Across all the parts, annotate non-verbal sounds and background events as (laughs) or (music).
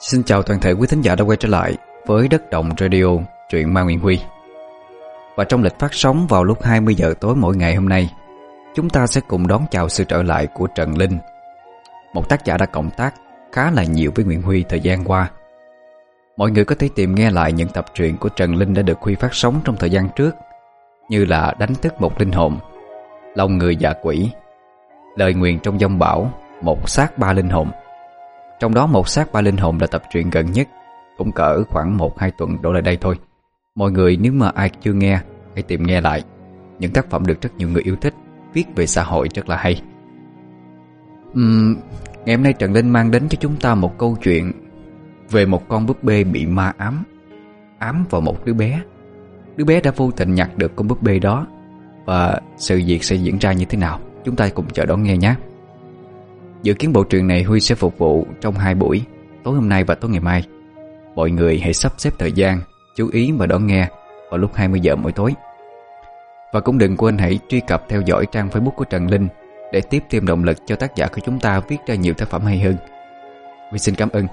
Xin chào toàn thể quý thính giả đã quay trở lại với Đất Động Radio, truyện Ma Nguyễn Huy. Và trong lịch phát sóng vào lúc 20 giờ tối mỗi ngày hôm nay, Chúng ta sẽ cùng đón chào sự trở lại của Trần Linh, Một tác giả đã cộng tác khá là nhiều với Nguyễn Huy thời gian qua. Mọi người có thể tìm nghe lại những tập truyện của Trần Linh đã được Huy phát sóng trong thời gian trước, Như là Đánh thức một linh hồn, Lòng người dạ quỷ, Lời nguyện trong dông bão Một xác ba linh hồn. Trong đó một xác ba linh hồn là tập truyện gần nhất Cũng cỡ khoảng 1-2 tuần đổ lại đây thôi. Mọi người nếu mà ai chưa nghe Hãy tìm nghe lại. Những tác phẩm được rất nhiều người yêu thích Viết về xã hội rất là hay. Uhm, Ngày hôm nay Trần Linh mang đến cho chúng ta một câu chuyện Về một con búp bê bị ma ám Ám vào một đứa bé. Đứa bé đã vô tình nhặt được con búp bê đó Và sự việc sẽ diễn ra như thế nào Chúng ta cùng chờ đón nghe nhé. Dự kiến bộ truyện này Huy sẽ phục vụ trong hai buổi, Tối hôm nay và tối ngày mai. Mọi người hãy sắp xếp thời gian, Chú ý và đón nghe Vào lúc 20 giờ mỗi tối. Và cũng đừng quên hãy truy cập theo dõi trang facebook của Trần Linh Để tiếp thêm động lực cho tác giả của chúng ta Viết ra nhiều tác phẩm hay hơn. Huy xin cảm ơn.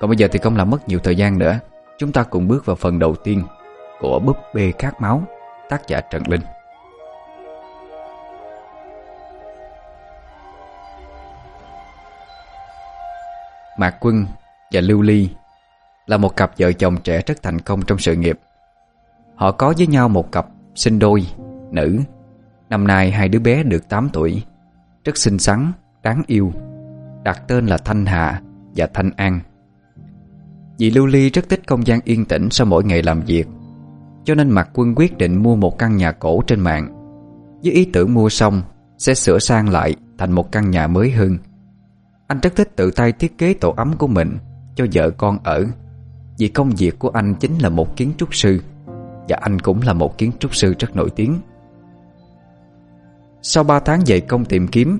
Còn bây giờ thì không làm mất nhiều thời gian nữa, Chúng ta cùng bước vào phần đầu tiên Của búp bê khát máu, Tác giả Trần Linh. Mạc Quân và Lưu Ly là một cặp vợ chồng trẻ rất thành công trong sự nghiệp. Họ có với nhau một cặp sinh đôi, nữ. Năm nay hai đứa bé được 8 tuổi, rất xinh xắn, đáng yêu. Đặt tên là Thanh Hạ và Thanh An. Dì Lưu Ly rất thích không gian yên tĩnh sau mỗi ngày làm việc. Cho nên Mạc Quân quyết định mua một căn nhà cổ trên mạng. Với ý tưởng mua xong sẽ sửa sang lại thành một căn nhà mới hơn anh rất thích tự tay thiết kế tổ ấm của mình Cho vợ con ở. Vì công việc của anh chính là một kiến trúc sư, Và anh cũng là một kiến trúc sư rất nổi tiếng. Sau 3 tháng dậy công tìm kiếm,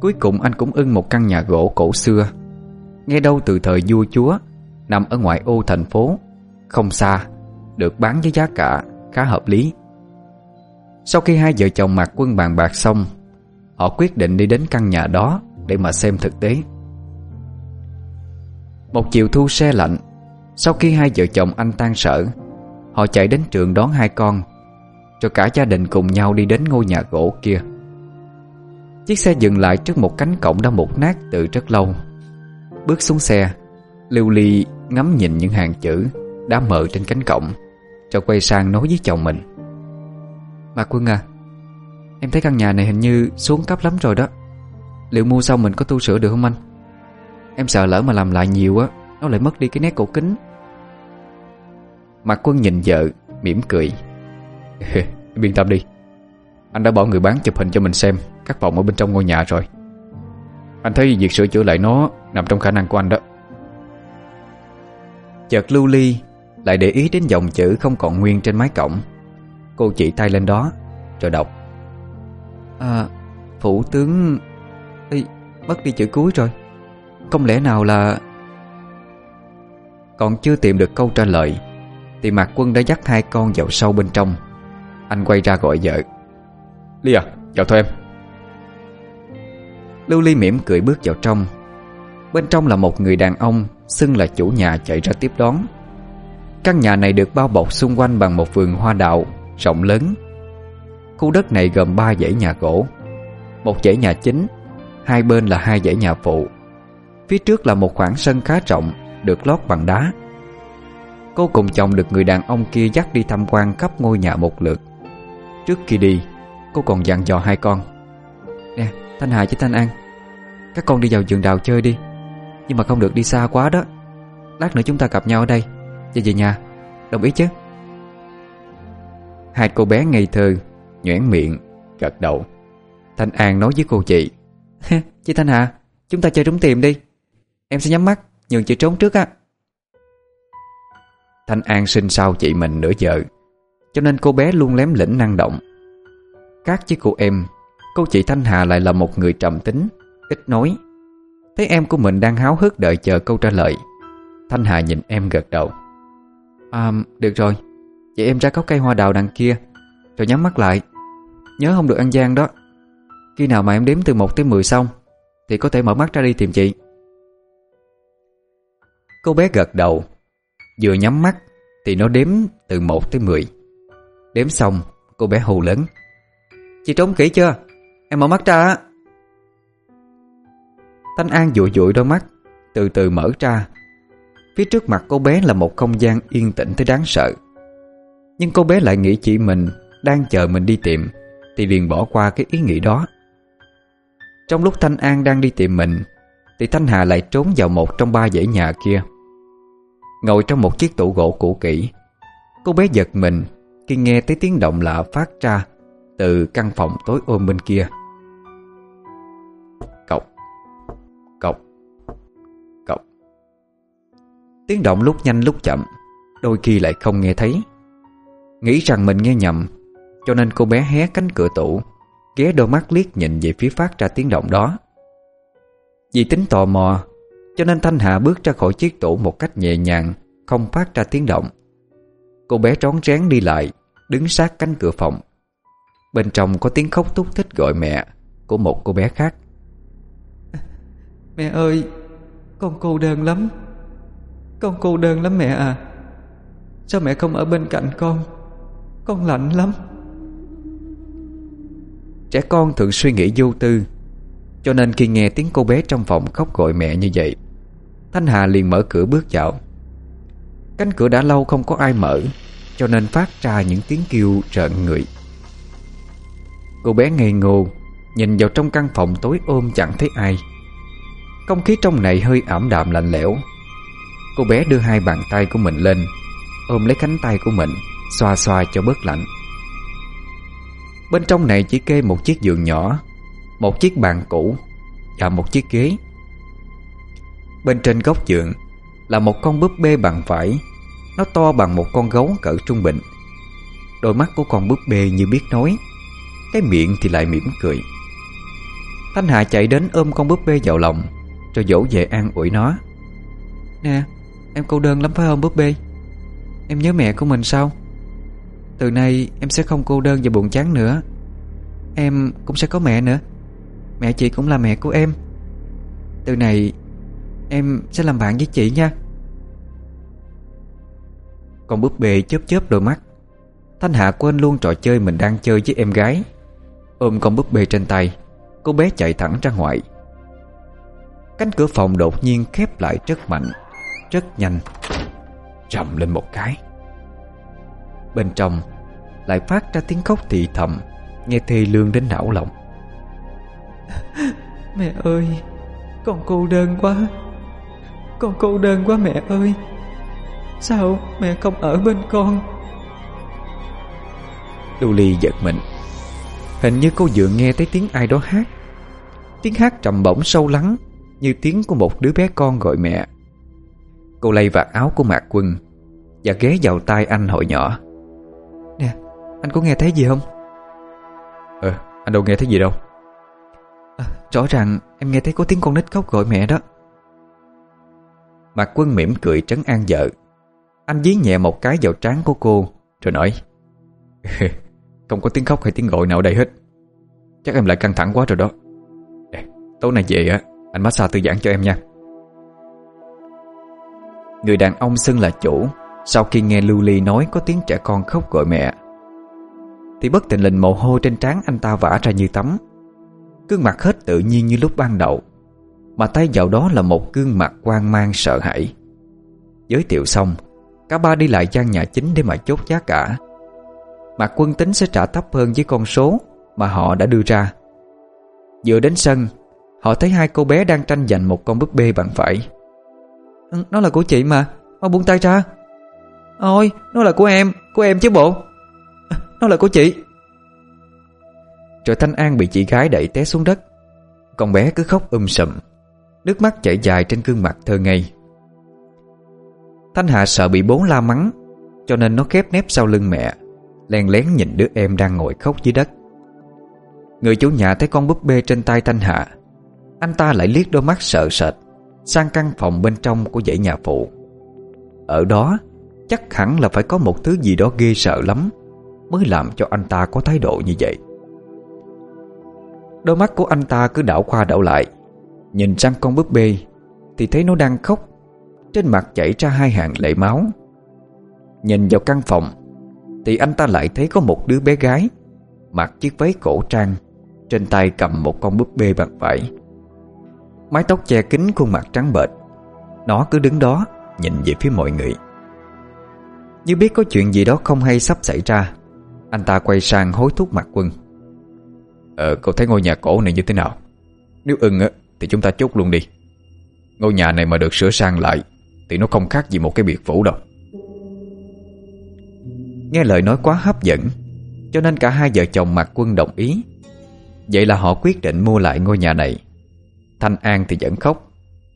Cuối cùng anh cũng ưng một căn nhà gỗ cổ xưa. Nghe đâu từ thời vua chúa, Nằm ở ngoại ô thành phố, Không xa, Được bán với giá cả khá hợp lý. Sau khi hai vợ chồng mặc quân bàn bạc xong, Họ quyết định đi đến căn nhà đó để mà xem thực tế. Một chiều thu xe lạnh, Sau khi hai vợ chồng anh tan sở, Họ chạy đến trường đón hai con, Cho cả gia đình cùng nhau đi đến ngôi nhà gỗ kia. Chiếc xe dừng lại trước một cánh cổng đã mục nát từ rất lâu. Bước xuống xe, Lưu Ly ngắm nhìn những hàng chữ Đã mờ trên cánh cổng, Cho quay sang nói với chồng mình. Bà Quân à Em thấy căn nhà này hình như xuống cấp lắm rồi đó. Liệu mua xong mình có tu sửa được không anh? Em sợ lỡ mà làm lại nhiều á, Nó lại mất đi cái nét cổ kính. Mặt quân nhìn vợ, mỉm cười. cười (laughs) Yên tâm đi. Anh đã bỏ người bán chụp hình cho mình xem Các phòng ở bên trong ngôi nhà rồi. Anh thấy việc sửa chữa lại nó Nằm trong khả năng của anh đó. Chợt lưu ly, Lại để ý đến dòng chữ không còn nguyên trên mái cổng. Cô chỉ tay lên đó, Rồi đọc. À Phủ tướng Ê, mất đi chữ cuối rồi. Không lẽ nào là Còn chưa tìm được câu trả lời Thì Mạc Quân đã dắt hai con vào sâu bên trong. Anh quay ra gọi vợ. Ly à, chào thôi em. Lưu Ly mỉm cười bước vào trong. Bên trong là một người đàn ông Xưng là chủ nhà chạy ra tiếp đón. Căn nhà này được bao bọc xung quanh bằng một vườn hoa đào Rộng lớn. Khu đất này gồm ba dãy nhà gỗ Một dãy nhà chính Hai bên là hai dãy nhà phụ. Phía trước là một khoảng sân khá rộng, Được lót bằng đá. Cô cùng chồng được người đàn ông kia dắt đi tham quan khắp ngôi nhà một lượt. Trước khi đi, Cô còn dặn dò hai con. Nè, Thanh Hà với Thanh An, Các con đi vào vườn đào chơi đi. Nhưng mà không được đi xa quá đó. Lát nữa chúng ta gặp nhau ở đây. Và về nhà, Đồng ý chứ? Hai cô bé ngây thơ, Nhoẻn miệng, Gật đầu. Thanh An nói với cô chị Chị Thanh Hà, Chúng ta chơi trúng tìm đi. Em sẽ nhắm mắt, Nhường chị trốn trước á. Thanh An sinh sau chị mình nửa giờ, Cho nên cô bé luôn lém lĩnh năng động. Khác với cô em, Cô chị Thanh Hà lại là một người trầm tính, Ít nói. Thấy em của mình đang háo hức đợi chờ câu trả lời, Thanh Hà nhìn em gật đầu. À được rồi Vậy em ra có cây hoa đào đằng kia, Rồi nhắm mắt lại. Nhớ không được ăn gian đó khi nào mà em đếm từ 1 tới 10 xong, Thì có thể mở mắt ra đi tìm chị. Cô bé gật đầu, Vừa nhắm mắt Thì nó đếm từ 1 tới 10 Đếm xong, cô bé hù lớn. Chị trốn kỹ chưa? Em mở mắt ra Thanh An dụi dụi đôi mắt, Từ từ mở ra. Phía trước mặt cô bé là một không gian yên tĩnh tới đáng sợ. Nhưng cô bé lại nghĩ chị mình Đang chờ mình đi tìm, Thì liền bỏ qua cái ý nghĩ đó. Trong lúc Thanh An đang đi tìm mình, Thì Thanh Hà lại trốn vào một trong ba dãy nhà kia. Ngồi trong một chiếc tủ gỗ cũ kỹ, Cô bé giật mình Khi nghe thấy tiếng động lạ phát ra Từ căn phòng tối ôm bên kia. Cọc Cọc Cọc Tiếng động lúc nhanh lúc chậm, Đôi khi lại không nghe thấy. Nghĩ rằng mình nghe nhầm, Cho nên cô bé hé cánh cửa tủ Ghé đôi mắt liếc nhìn về phía phát ra tiếng động đó. Vì tính tò mò, Cho nên Thanh Hà bước ra khỏi chiếc tủ một cách nhẹ nhàng, Không phát ra tiếng động. Cô bé trón rén đi lại, Đứng sát cánh cửa phòng. Bên trong có tiếng khóc thúc thích gọi mẹ Của một cô bé khác. Mẹ ơi, Con cô đơn lắm. Con cô đơn lắm mẹ à. Sao mẹ không ở bên cạnh con? Con lạnh lắm. Trẻ con thường suy nghĩ vô tư. Cho nên khi nghe tiếng cô bé trong phòng khóc gọi mẹ như vậy, Thanh Hà liền mở cửa bước vào. Cánh cửa đã lâu không có ai mở, Cho nên phát ra những tiếng kêu rợn người. Cô bé ngây ngô, Nhìn vào trong căn phòng tối ôm chẳng thấy ai. Không khí trong này hơi ảm đạm lạnh lẽo. Cô bé đưa hai bàn tay của mình lên, Ôm lấy cánh tay của mình, Xoa xoa cho bớt lạnh. Bên trong này chỉ kê một chiếc giường nhỏ, Một chiếc bàn cũ Và một chiếc ghế. Bên trên góc giường Là một con búp bê bằng vải. Nó to bằng một con gấu cỡ trung bình. Đôi mắt của con búp bê như biết nói, Cái miệng thì lại mỉm cười. Thanh Hà chạy đến ôm con búp bê vào lòng, Rồi dỗ về an ủi nó. Nè, Em cô đơn lắm phải không búp bê? Em nhớ mẹ của mình sao? Từ nay em sẽ không cô đơn và buồn chán nữa. Em cũng sẽ có mẹ nữa. Mẹ chị cũng là mẹ của em. Từ này, Em sẽ làm bạn với chị nha. Con búp bê chớp chớp đôi mắt. Thanh Hạ quên luôn trò chơi mình đang chơi với em gái. Ôm con búp bê trên tay, Cô bé chạy thẳng ra ngoài. Cánh cửa phòng đột nhiên khép lại rất mạnh, Rất nhanh. Rầm lên một cái. Bên trong Lại phát ra tiếng khóc thì thầm Nghe thê lương đến não lòng. (laughs) Mẹ ơi Con cô đơn quá. Con cô đơn quá mẹ ơi. Sao mẹ không ở bên con? Luli giật mình. Hình như cô vừa nghe thấy tiếng ai đó hát. Tiếng hát trầm bổng sâu lắng Như tiếng của một đứa bé con gọi mẹ. Cô lay vạt áo của Mạc Quân Và ghé vào tai anh hồi nhỏ Anh có nghe thấy gì không? Ờ anh đâu nghe thấy gì đâu. À, Rõ ràng em nghe thấy có tiếng con nít khóc gọi mẹ đó. Mạc Quân mỉm cười trấn an vợ. Anh dí nhẹ một cái vào trán của cô Rồi nói (laughs) Không có tiếng khóc hay tiếng gọi nào ở đây hết. Chắc em lại căng thẳng quá rồi đó. Để, Tối nay về á Anh massage thư giãn cho em nha. Người đàn ông xưng là chủ Sau khi nghe Lưu Ly nói có tiếng trẻ con khóc gọi mẹ thì bất tình lình mồ hôi trên trán anh ta vã ra như tắm. Gương mặt hết tự nhiên như lúc ban đầu, Mà tay vào đó là một gương mặt quan mang sợ hãi. Giới thiệu xong, Cả ba đi lại gian nhà chính để mà chốt giá cả. Mặt quân tính sẽ trả thấp hơn với con số Mà họ đã đưa ra. Vừa đến sân, Họ thấy hai cô bé đang tranh giành một con búp bê bằng vải. Ừ, nó là của chị mà, Mau buông tay ra. Ôi, nó là của em Của em chứ bộ. Nó là của chị. Rồi Thanh An bị chị gái đẩy té xuống đất. Con bé cứ khóc um sầm. Nước mắt chảy dài trên gương mặt thơ ngây. Thanh Hạ sợ bị bố la mắng, Cho nên nó khép nép sau lưng mẹ Len lén nhìn đứa em đang ngồi khóc dưới đất. Người chủ nhà thấy con búp bê trên tay Thanh Hạ Anh ta lại liếc đôi mắt sợ sệt Sang căn phòng bên trong của dãy nhà phụ. Ở đó, Chắc hẳn là phải có một thứ gì đó ghê sợ lắm. Mới làm cho anh ta có thái độ như vậy. Đôi mắt của anh ta cứ đảo qua đảo lại. Nhìn sang con búp bê, Thì thấy nó đang khóc. Trên mặt chảy ra hai hàng lệ máu. Nhìn vào căn phòng, Thì anh ta lại thấy có một đứa bé gái, Mặc chiếc váy cổ trang, Trên tay cầm một con búp bê bằng vải. Mái tóc che kín khuôn mặt trắng bệch, Nó cứ đứng đó, Nhìn về phía mọi người. Như biết có chuyện gì đó không hay sắp xảy ra anh ta quay sang hối thúc mặt quân. Ờ cậu thấy ngôi nhà cổ này như thế nào? Nếu ưng á Thì chúng ta chốt luôn đi. Ngôi nhà này mà được sửa sang lại Thì nó không khác gì một cái biệt phủ đâu. Nghe lời nói quá hấp dẫn Cho nên cả hai vợ chồng mặt quân đồng ý. Vậy là họ quyết định mua lại ngôi nhà này. Thanh An thì vẫn khóc.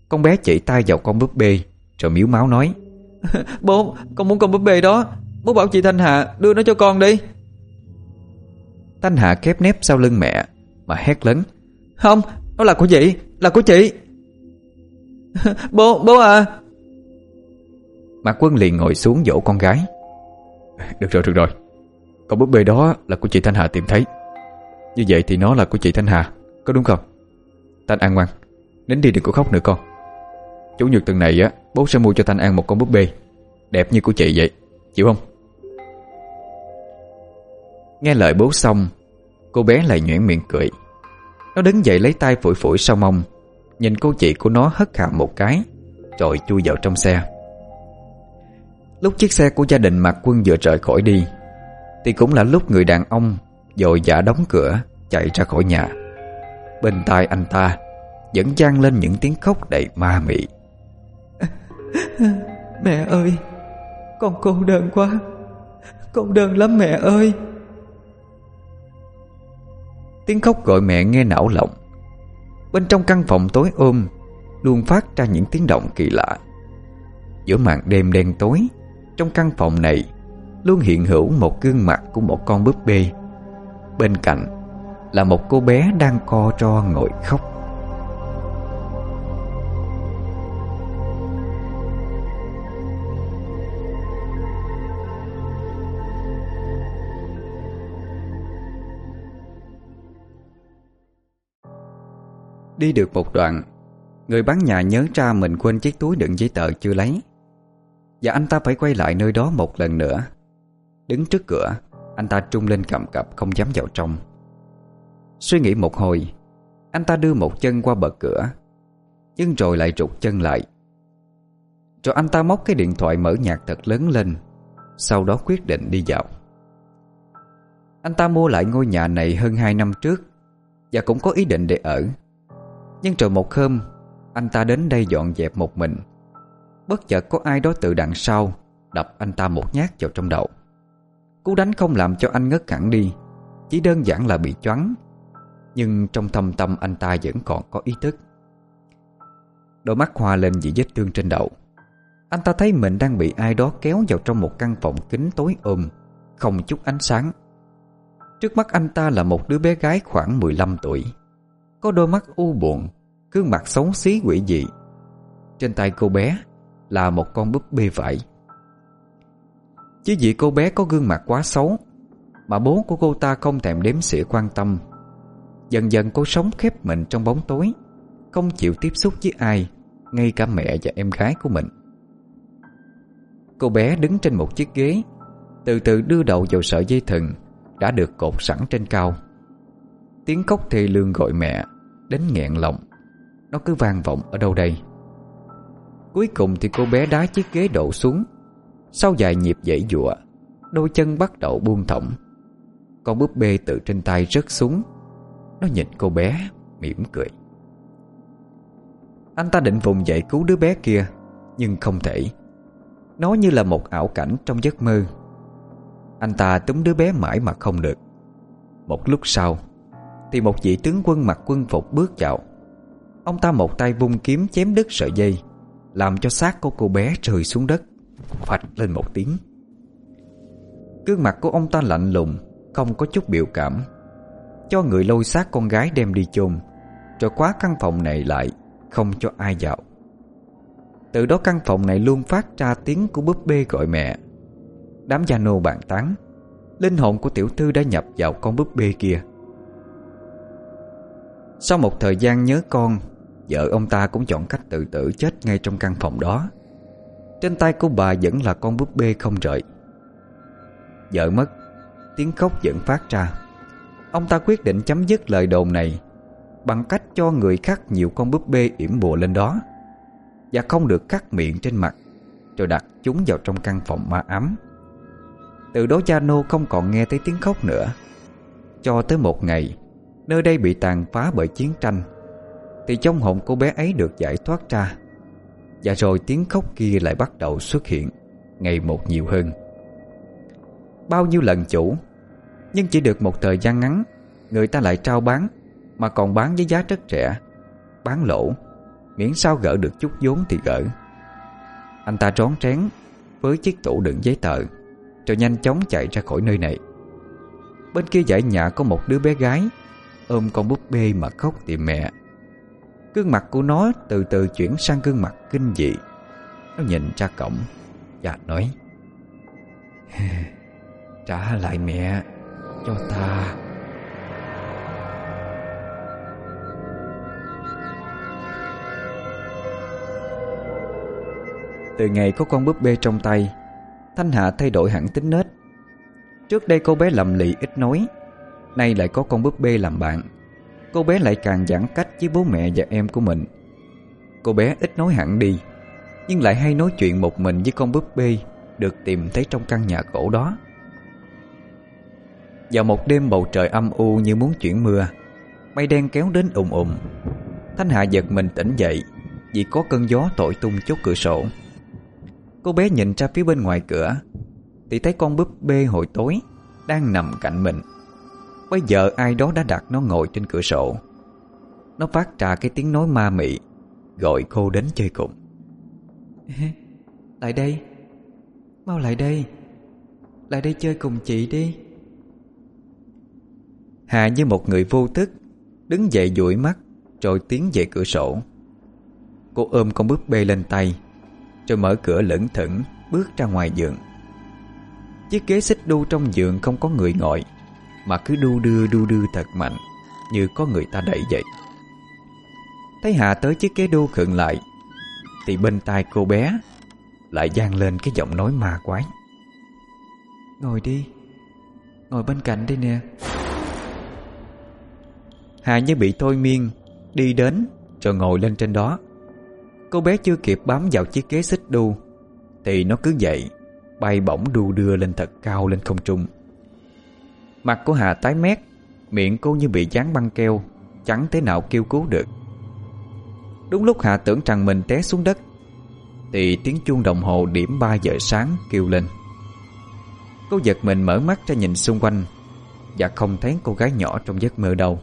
Con bé chỉ tay vào con búp bê Rồi miếu máu nói (laughs) Bố, con muốn con búp bê đó. Bố bảo chị Thanh Hà đưa nó cho con đi. Thanh Hà khép nép sau lưng mẹ Mà hét lớn Không, nó là của chị, là của chị. (laughs) Bố, bố à. Mạc Quân liền ngồi xuống dỗ con gái. Được rồi, được rồi. Con búp bê đó là của chị Thanh Hà tìm thấy. Như vậy thì nó là của chị Thanh Hà Có đúng không? Thanh An ngoan Nín đi đừng có khóc nữa con. Chủ nhật tuần này á Bố sẽ mua cho Thanh An một con búp bê Đẹp như của chị vậy Chịu không? Nghe lời bố xong, Cô bé lại nhuyễn miệng cười. Nó đứng dậy lấy tay phủi phủi sau mông, Nhìn cô chị của nó hất hàm một cái, Rồi chui vào trong xe. Lúc chiếc xe của gia đình Mạc Quân vừa rời khỏi đi, Thì cũng là lúc người đàn ông Dội giả đóng cửa, Chạy ra khỏi nhà. Bên tai anh ta Vẫn vang lên những tiếng khóc đầy ma mị. (laughs) Mẹ ơi, Con cô đơn quá. Con đơn lắm mẹ ơi. Tiếng khóc gọi mẹ nghe não lòng. Bên trong căn phòng tối ôm, Luôn phát ra những tiếng động kỳ lạ. Giữa màn đêm đen tối, Trong căn phòng này Luôn hiện hữu một gương mặt của một con búp bê. Bên cạnh Là một cô bé đang co ro ngồi khóc. Đi được một đoạn, Người bán nhà nhớ ra mình quên chiếc túi đựng giấy tờ chưa lấy. Và anh ta phải quay lại nơi đó một lần nữa. Đứng trước cửa, Anh ta trung lên cầm cập không dám vào trong. Suy nghĩ một hồi, Anh ta đưa một chân qua bờ cửa, Nhưng rồi lại rụt chân lại. Rồi anh ta móc cái điện thoại mở nhạc thật lớn lên, Sau đó quyết định đi vào. Anh ta mua lại ngôi nhà này hơn 2 năm trước, Và cũng có ý định để ở nhưng rồi một hôm, Anh ta đến đây dọn dẹp một mình. Bất chợt có ai đó từ đằng sau Đập anh ta một nhát vào trong đầu. Cú đánh không làm cho anh ngất hẳn đi, Chỉ đơn giản là bị choáng. Nhưng trong thâm tâm anh ta vẫn còn có ý thức. Đôi mắt hoa lên vì vết thương trên đầu. Anh ta thấy mình đang bị ai đó kéo vào trong một căn phòng kính tối ôm, Không chút ánh sáng. Trước mắt anh ta là một đứa bé gái khoảng 15 tuổi có đôi mắt u buồn, Gương mặt xấu xí quỷ dị. Trên tay cô bé Là một con búp bê vải. Chứ vì cô bé có gương mặt quá xấu, Mà bố của cô ta không thèm đếm xỉa quan tâm. Dần dần cô sống khép mình trong bóng tối, Không chịu tiếp xúc với ai, Ngay cả mẹ và em gái của mình. Cô bé đứng trên một chiếc ghế, Từ từ đưa đầu vào sợi dây thừng Đã được cột sẵn trên cao. Tiếng khóc thì lương gọi mẹ. Đến nghẹn lòng. Nó cứ vang vọng ở đâu đây? Cuối cùng thì cô bé đá chiếc ghế đổ xuống. Sau vài nhịp dãy dụa, Đôi chân bắt đầu buông thõng. Con búp bê từ trên tay rớt xuống. Nó nhìn cô bé, mỉm cười. Anh ta định vùng dậy cứu đứa bé kia, Nhưng không thể. Nó như là một ảo cảnh trong giấc mơ. Anh ta túm đứa bé mãi mà không được. Một lúc sau thì một vị tướng quân mặc quân phục bước vào. Ông ta một tay vung kiếm chém đứt sợi dây, Làm cho xác của cô bé rơi xuống đất, Phạch lên một tiếng. Gương mặt của ông ta lạnh lùng, Không có chút biểu cảm. Cho người lôi xác con gái đem đi chôn, Rồi khóa căn phòng này lại, Không cho ai vào. Từ đó căn phòng này luôn phát ra tiếng của búp bê gọi mẹ. Đám gia nô bàn tán, Linh hồn của tiểu thư đã nhập vào con búp bê kia sau một thời gian nhớ con, Vợ ông ta cũng chọn cách tự tử chết ngay trong căn phòng đó. Trên tay của bà vẫn là con búp bê không rời. Vợ mất, Tiếng khóc vẫn phát ra. Ông ta quyết định chấm dứt lời đồn này Bằng cách cho người khắc nhiều con búp bê yểm bùa lên đó Và không được cắt miệng trên mặt, Rồi đặt chúng vào trong căn phòng ma ám. Từ đó Jano không còn nghe thấy tiếng khóc nữa. Cho tới một ngày Nơi đây bị tàn phá bởi chiến tranh, Thì trong hồn cô bé ấy được giải thoát ra. Và rồi tiếng khóc kia lại bắt đầu xuất hiện Ngày một nhiều hơn. Bao nhiêu lần chủ, Nhưng chỉ được một thời gian ngắn, Người ta lại trao bán, Mà còn bán với giá rất rẻ, Bán lỗ, Miễn sao gỡ được chút vốn thì gỡ. Anh ta trón trén Với chiếc tủ đựng giấy tờ, Rồi nhanh chóng chạy ra khỏi nơi này. Bên kia dãy nhà có một đứa bé gái Ôm con búp bê mà khóc tìm mẹ. Gương mặt của nó từ từ chuyển sang gương mặt kinh dị. Nó nhìn ra cổng Và nói, (laughs) Trả lại mẹ Cho ta. Từ ngày có con búp bê trong tay, Thanh Hạ thay đổi hẳn tính nết. Trước đây cô bé lầm lì ít nói Nay lại có con búp bê làm bạn. Cô bé lại càng giãn cách với bố mẹ và em của mình. Cô bé ít nói hẳn đi, Nhưng lại hay nói chuyện một mình với con búp bê Được tìm thấy trong căn nhà cổ đó. Vào một đêm bầu trời âm u như muốn chuyển mưa, Mây đen kéo đến ùm ùm. Thanh Hạ giật mình tỉnh dậy Vì có cơn gió tội tung chốt cửa sổ. Cô bé nhìn ra phía bên ngoài cửa, Thì thấy con búp bê hồi tối Đang nằm cạnh mình. Bây giờ ai đó đã đặt nó ngồi trên cửa sổ. Nó phát ra cái tiếng nói ma mị Gọi cô đến chơi cùng. Lại đây. Mau lại đây. Lại đây chơi cùng chị đi. Hà như một người vô thức Đứng dậy dụi mắt Rồi tiến về cửa sổ. Cô ôm con búp bê lên tay Rồi mở cửa lững thững Bước ra ngoài giường. Chiếc ghế xích đu trong giường không có người ngồi mà cứ đu đưa đu đưa thật mạnh, Như có người ta đẩy vậy. Thấy Hạ tới chiếc ghế đu khựng lại, Thì bên tai cô bé Lại gian lên cái giọng nói ma quái. Ngồi đi, Ngồi bên cạnh đây nè. Hà như bị thôi miên, Đi đến rồi ngồi lên trên đó. Cô bé chưa kịp bám vào chiếc ghế xích đu, Thì nó cứ dậy, Bay bổng đu đưa lên thật cao lên không trung. Mặt của Hà tái mét Miệng cô như bị dán băng keo Chẳng thế nào kêu cứu được. Đúng lúc Hà tưởng rằng mình té xuống đất Thì tiếng chuông đồng hồ điểm 3 giờ sáng kêu lên. Cô giật mình mở mắt ra nhìn xung quanh Và không thấy cô gái nhỏ trong giấc mơ đâu.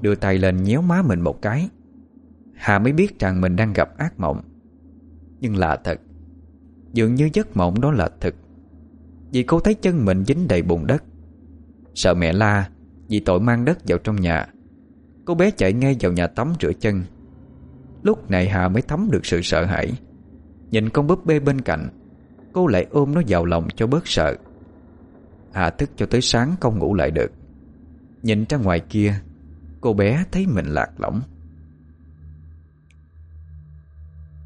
Đưa tay lên nhéo má mình một cái. Hà mới biết rằng mình đang gặp ác mộng. Nhưng lạ thật Dường như giấc mộng đó là thật, Vì cô thấy chân mình dính đầy bùn đất Sợ mẹ la, Vì tội mang đất vào trong nhà. Cô bé chạy ngay vào nhà tắm rửa chân. Lúc này Hà mới thấm được sự sợ hãi. Nhìn con búp bê bên cạnh, Cô lại ôm nó vào lòng cho bớt sợ. Hà thức cho tới sáng không ngủ lại được. Nhìn ra ngoài kia, Cô bé thấy mình lạc lõng.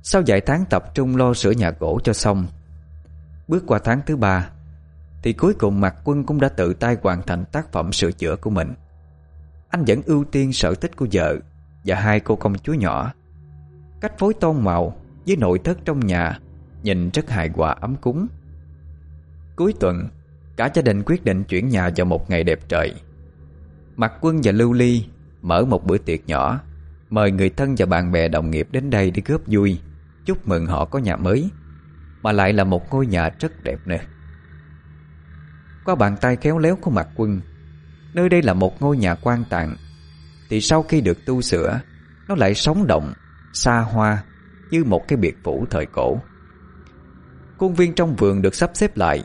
Sau vài tháng tập trung lo sửa nhà gỗ cho xong, Bước qua tháng thứ ba thì cuối cùng Mạc Quân cũng đã tự tay hoàn thành tác phẩm sửa chữa của mình. Anh vẫn ưu tiên sở thích của vợ Và hai cô công chúa nhỏ. Cách phối tôn màu với nội thất trong nhà Nhìn rất hài hòa ấm cúng. Cuối tuần, Cả gia đình quyết định chuyển nhà vào một ngày đẹp trời. Mạc Quân và Lưu Ly Mở một bữa tiệc nhỏ, Mời người thân và bạn bè đồng nghiệp đến đây để góp vui. Chúc mừng họ có nhà mới, Mà lại là một ngôi nhà rất đẹp nữa qua bàn tay khéo léo của mặt quân. Nơi đây là một ngôi nhà quan tạng. Thì sau khi được tu sửa Nó lại sống động, xa hoa Như một cái biệt phủ thời cổ. Khuôn viên trong vườn được sắp xếp lại.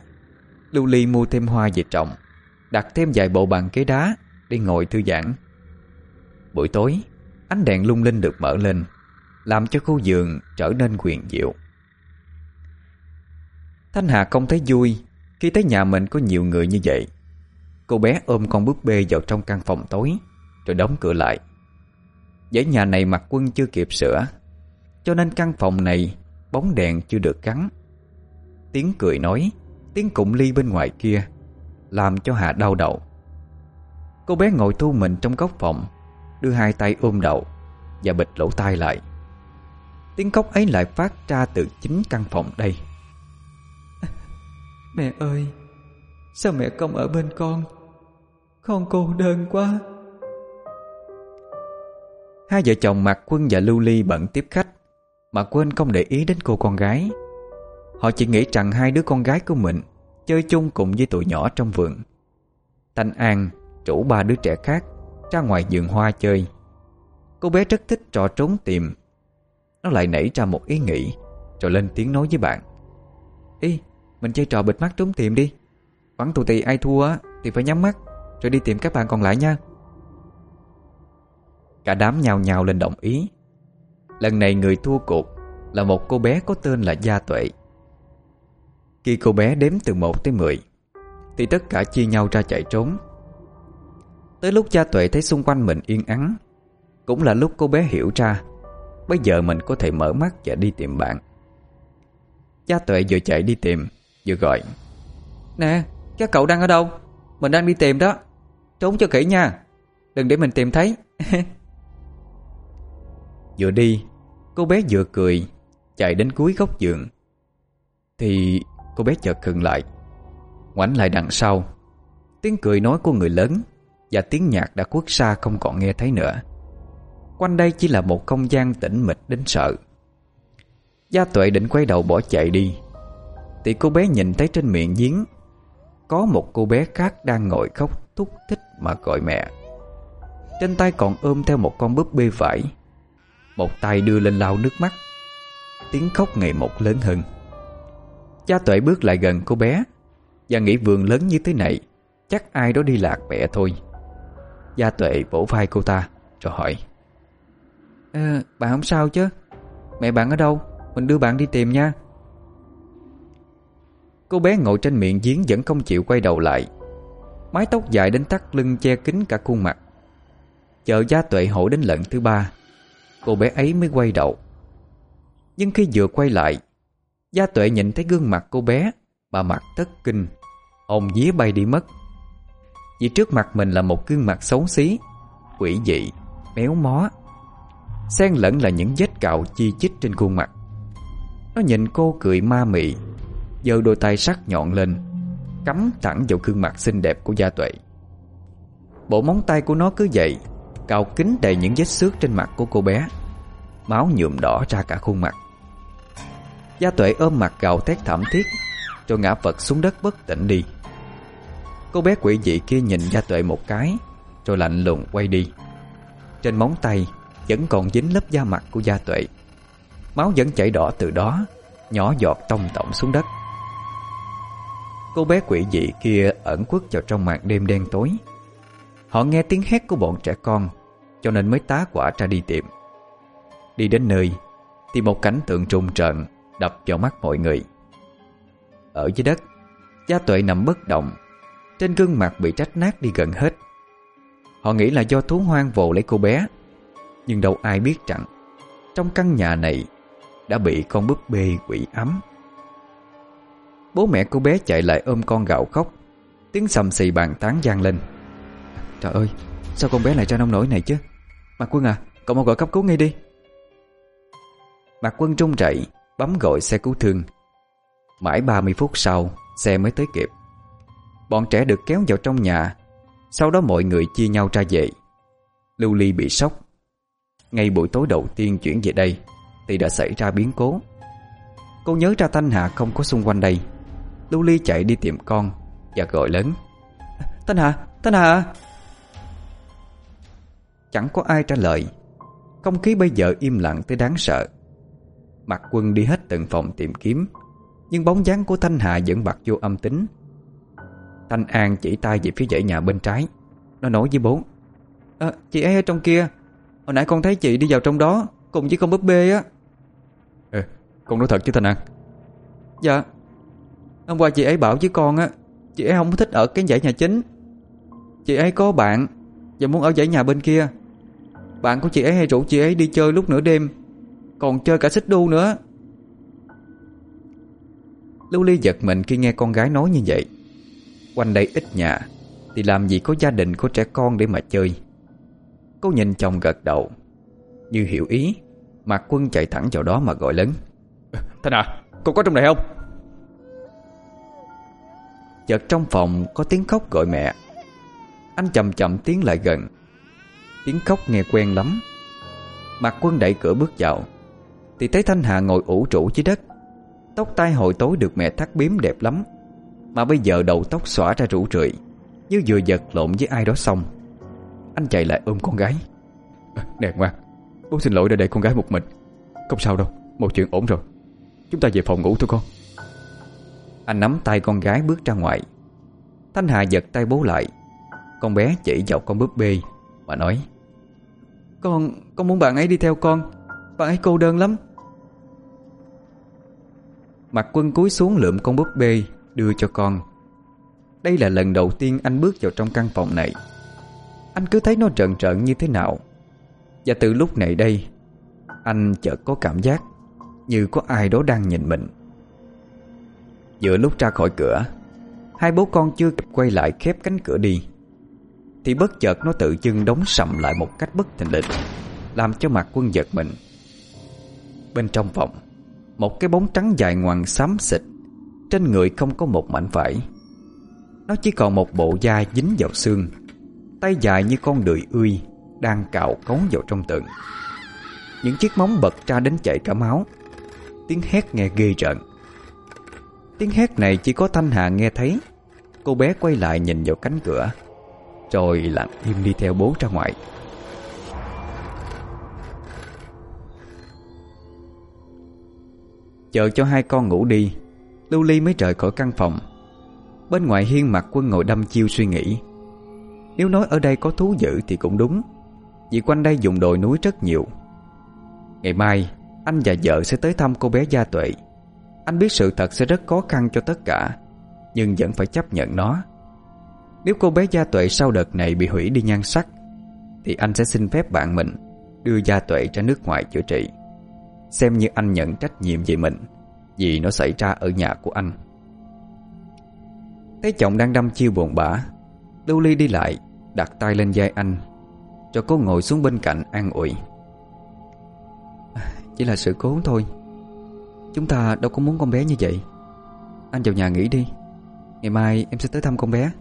Lưu Ly mua thêm hoa về trồng Đặt thêm vài bộ bàn ghế đá Để ngồi thư giãn. Buổi tối Ánh đèn lung linh được mở lên Làm cho khu giường trở nên quyền diệu. Thanh Hà không thấy vui khi thấy nhà mình có nhiều người như vậy, Cô bé ôm con búp bê vào trong căn phòng tối, Rồi đóng cửa lại. Dãy nhà này mặt quân chưa kịp sửa, Cho nên căn phòng này Bóng đèn chưa được cắn. Tiếng cười nói, Tiếng cụng ly bên ngoài kia, Làm cho Hà đau đầu. Cô bé ngồi thu mình trong góc phòng, Đưa hai tay ôm đầu Và bịt lỗ tai lại. Tiếng khóc ấy lại phát ra từ chính căn phòng đây. Mẹ ơi Sao mẹ không ở bên con? Con cô đơn quá. Hai vợ chồng Mạc Quân và Lưu Ly bận tiếp khách. Mà quên không để ý đến cô con gái. Họ chỉ nghĩ rằng hai đứa con gái của mình Chơi chung cùng với tụi nhỏ trong vườn. Thanh An Rủ ba đứa trẻ khác Ra ngoài vườn hoa chơi. Cô bé rất thích trò trốn tìm. Nó lại nảy ra một ý nghĩ Rồi lên tiếng nói với bạn. Ý mình chơi trò bịt mắt trốn tìm đi. Bắn tù tì ai thua Thì phải nhắm mắt, Rồi đi tìm các bạn còn lại nha. Cả đám nhào nhào lên đồng ý. Lần này người thua cuộc Là một cô bé có tên là Gia Tuệ. Khi cô bé đếm từ 1 tới 10 Thì tất cả chia nhau ra chạy trốn. Tới lúc Gia Tuệ thấy xung quanh mình yên ắng, Cũng là lúc cô bé hiểu ra, Bây giờ mình có thể mở mắt và đi tìm bạn. Gia Tuệ vừa chạy đi tìm Vừa gọi Nè các cậu đang ở đâu? Mình đang đi tìm đó. Trốn cho kỹ nha. Đừng để mình tìm thấy. (laughs) Vừa đi Cô bé vừa cười Chạy đến cuối góc giường. Thì cô bé chợt khựng lại Ngoảnh lại đằng sau. Tiếng cười nói của người lớn Và tiếng nhạc đã khuất xa không còn nghe thấy nữa. Quanh đây chỉ là một không gian tĩnh mịch đến sợ. Gia Tuệ định quay đầu bỏ chạy đi thì cô bé nhìn thấy trên miệng giếng Có một cô bé khác đang ngồi khóc thúc thích mà gọi mẹ. Trên tay còn ôm theo một con búp bê vải. Một tay đưa lên lau nước mắt. Tiếng khóc ngày một lớn hơn. Cha Tuệ bước lại gần cô bé Và nghĩ vườn lớn như thế này Chắc ai đó đi lạc mẹ thôi. Gia Tuệ vỗ vai cô ta Rồi hỏi. Ờ, à, Bạn không sao chứ. Mẹ bạn ở đâu? Mình đưa bạn đi tìm nha. Cô bé ngồi trên miệng giếng Vẫn không chịu quay đầu lại. Mái tóc dài đến tắt lưng che kín cả khuôn mặt. Chờ Gia Tuệ hổ đến lần thứ ba. Cô bé ấy mới quay đầu. Nhưng khi vừa quay lại Gia Tuệ nhìn thấy gương mặt cô bé Bà mặt thất kinh. Ông día bay đi mất. Vì trước mặt mình là một gương mặt xấu xí Quỷ dị, méo mó. Xen lẫn là những vết cạo chi chít trên khuôn mặt. Nó nhìn cô cười ma mị giơ đôi tay sắc nhọn lên, Cắm thẳng vào gương mặt xinh đẹp của Gia Tuệ. Bộ móng tay của nó cứ vậy Cào kính đầy những vết xước trên mặt của cô bé, Máu nhuộm đỏ ra cả khuôn mặt. Gia Tuệ ôm mặt gào thét thảm thiết, Rồi ngã vật xuống đất bất tỉnh đi. Cô bé quỷ dị kia nhìn Gia Tuệ một cái, Rồi lạnh lùng quay đi. Trên móng tay Vẫn còn dính lớp da mặt của Gia Tuệ. Máu vẫn chảy đỏ từ đó, Nhỏ giọt tông tổng xuống đất. Cô bé quỷ dị kia ẩn quất vào trong màn đêm đen tối. Họ nghe tiếng hét của bọn trẻ con, Cho nên mới tá quả ra đi tìm. Đi đến nơi, Thì một cảnh tượng trùng trợn Đập vào mắt mọi người. Ở dưới đất Gia tuệ nằm bất động, Trên gương mặt bị trách nát đi gần hết. Họ nghĩ là do thú hoang vồ lấy cô bé, Nhưng đâu ai biết rằng, Trong căn nhà này Đã bị con búp bê quỷ ấm. Bố mẹ cô bé chạy lại ôm con gạo khóc. Tiếng sầm xì bàn tán gian lên. Trời ơi, Sao con bé lại ra nông nổi này chứ? Mặt quân à Cậu mau gọi cấp cứu ngay đi. Mặt quân trung chạy Bấm gọi xe cứu thương. Mãi 30 phút sau, Xe mới tới kịp. Bọn trẻ được kéo vào trong nhà. Sau đó mọi người chia nhau ra về. Lưu Ly bị sốc. Ngay buổi tối đầu tiên chuyển về đây, Thì đã xảy ra biến cố. Cô nhớ ra Thanh Hà không có xung quanh đây. Lưu Ly chạy đi tìm con Và gọi lớn. Thanh Hà, Thanh Hà. Chẳng có ai trả lời. Không khí bây giờ im lặng tới đáng sợ. Mặt quân đi hết từng phòng tìm kiếm Nhưng bóng dáng của Thanh Hà vẫn bật vô âm tính. Thanh An chỉ tay về phía dãy nhà bên trái. Nó nói với bố à, Chị ấy ở trong kia. Hồi nãy con thấy chị đi vào trong đó Cùng với con búp bê á. Ừ, con nói thật chứ Thanh An? Dạ Hôm qua chị ấy bảo với con á Chị ấy không thích ở cái dãy nhà chính. Chị ấy có bạn Và muốn ở dãy nhà bên kia. Bạn của chị ấy hay rủ chị ấy đi chơi lúc nửa đêm Còn chơi cả xích đu nữa. Lưu Ly giật mình khi nghe con gái nói như vậy. Quanh đây ít nhà Thì làm gì có gia đình có trẻ con để mà chơi. Cô nhìn chồng gật đầu. Như hiểu ý Mạc Quân chạy thẳng vào đó mà gọi lớn. Thanh à, cô có trong này không? Chợt trong phòng có tiếng khóc gọi mẹ. Anh chậm chậm tiến lại gần. Tiếng khóc nghe quen lắm. Mạc Quân đẩy cửa bước vào. Thì thấy Thanh Hà ngồi ủ trụ dưới đất. Tóc tai hồi tối được mẹ thắt biếm đẹp lắm. Mà bây giờ đầu tóc xõa ra rủ rượi Như vừa giật lộn với ai đó xong. Anh chạy lại ôm con gái. Ờ, nè ngoan. Bố xin lỗi đã để con gái một mình. Không sao đâu, một chuyện ổn rồi. Chúng ta về phòng ngủ thôi con. Anh nắm tay con gái bước ra ngoài. Thanh Hà giật tay bố lại. Con bé chỉ vào con búp bê Mà nói Con, con muốn bạn ấy đi theo con. Bạn ấy cô đơn lắm. Mặt quân cúi xuống lượm con búp bê Đưa cho con. Đây là lần đầu tiên anh bước vào trong căn phòng này. Anh cứ thấy nó trợn trợn như thế nào. Và từ lúc này đây Anh chợt có cảm giác Như có ai đó đang nhìn mình. Giữa lúc ra khỏi cửa. Hai bố con chưa kịp quay lại khép cánh cửa đi, Thì bất chợt nó tự dưng đóng sầm lại một cách bất thình lình, Làm cho mặt quân giật mình. Bên trong phòng, Một cái bóng trắng dài ngoằn xám xịt, Trên người không có một mảnh vải. Nó chỉ còn một bộ da dính vào xương, Tay dài như con đười ươi Đang cạo cống vào trong tường. Những chiếc móng bật ra đến chảy cả máu. Tiếng hét nghe ghê rợn. Tiếng hét này chỉ có Thanh Hà nghe thấy. Cô bé quay lại nhìn vào cánh cửa, Rồi lặng im đi theo bố ra ngoài. Chờ cho hai con ngủ đi, Lưu Ly mới rời khỏi căn phòng. Bên ngoài hiên mặt quân ngồi đâm chiêu suy nghĩ. Nếu nói ở đây có thú dữ thì cũng đúng, Vì quanh đây dùng đồi núi rất nhiều. Ngày mai, Anh và vợ sẽ tới thăm cô bé Gia Tuệ. Anh biết sự thật sẽ rất khó khăn cho tất cả, Nhưng vẫn phải chấp nhận nó. Nếu cô bé Gia Tuệ sau đợt này bị hủy đi nhan sắc, Thì anh sẽ xin phép bạn mình Đưa Gia Tuệ ra nước ngoài chữa trị. Xem như anh nhận trách nhiệm về mình, Vì nó xảy ra ở nhà của anh. Thấy chồng đang đâm chiêu buồn bã, Lưu Ly đi lại, Đặt tay lên vai anh, Cho cô ngồi xuống bên cạnh an ủi. Chỉ là sự cố thôi. Chúng ta đâu có muốn con bé như vậy. Anh vào nhà nghỉ đi. Ngày mai em sẽ tới thăm con bé.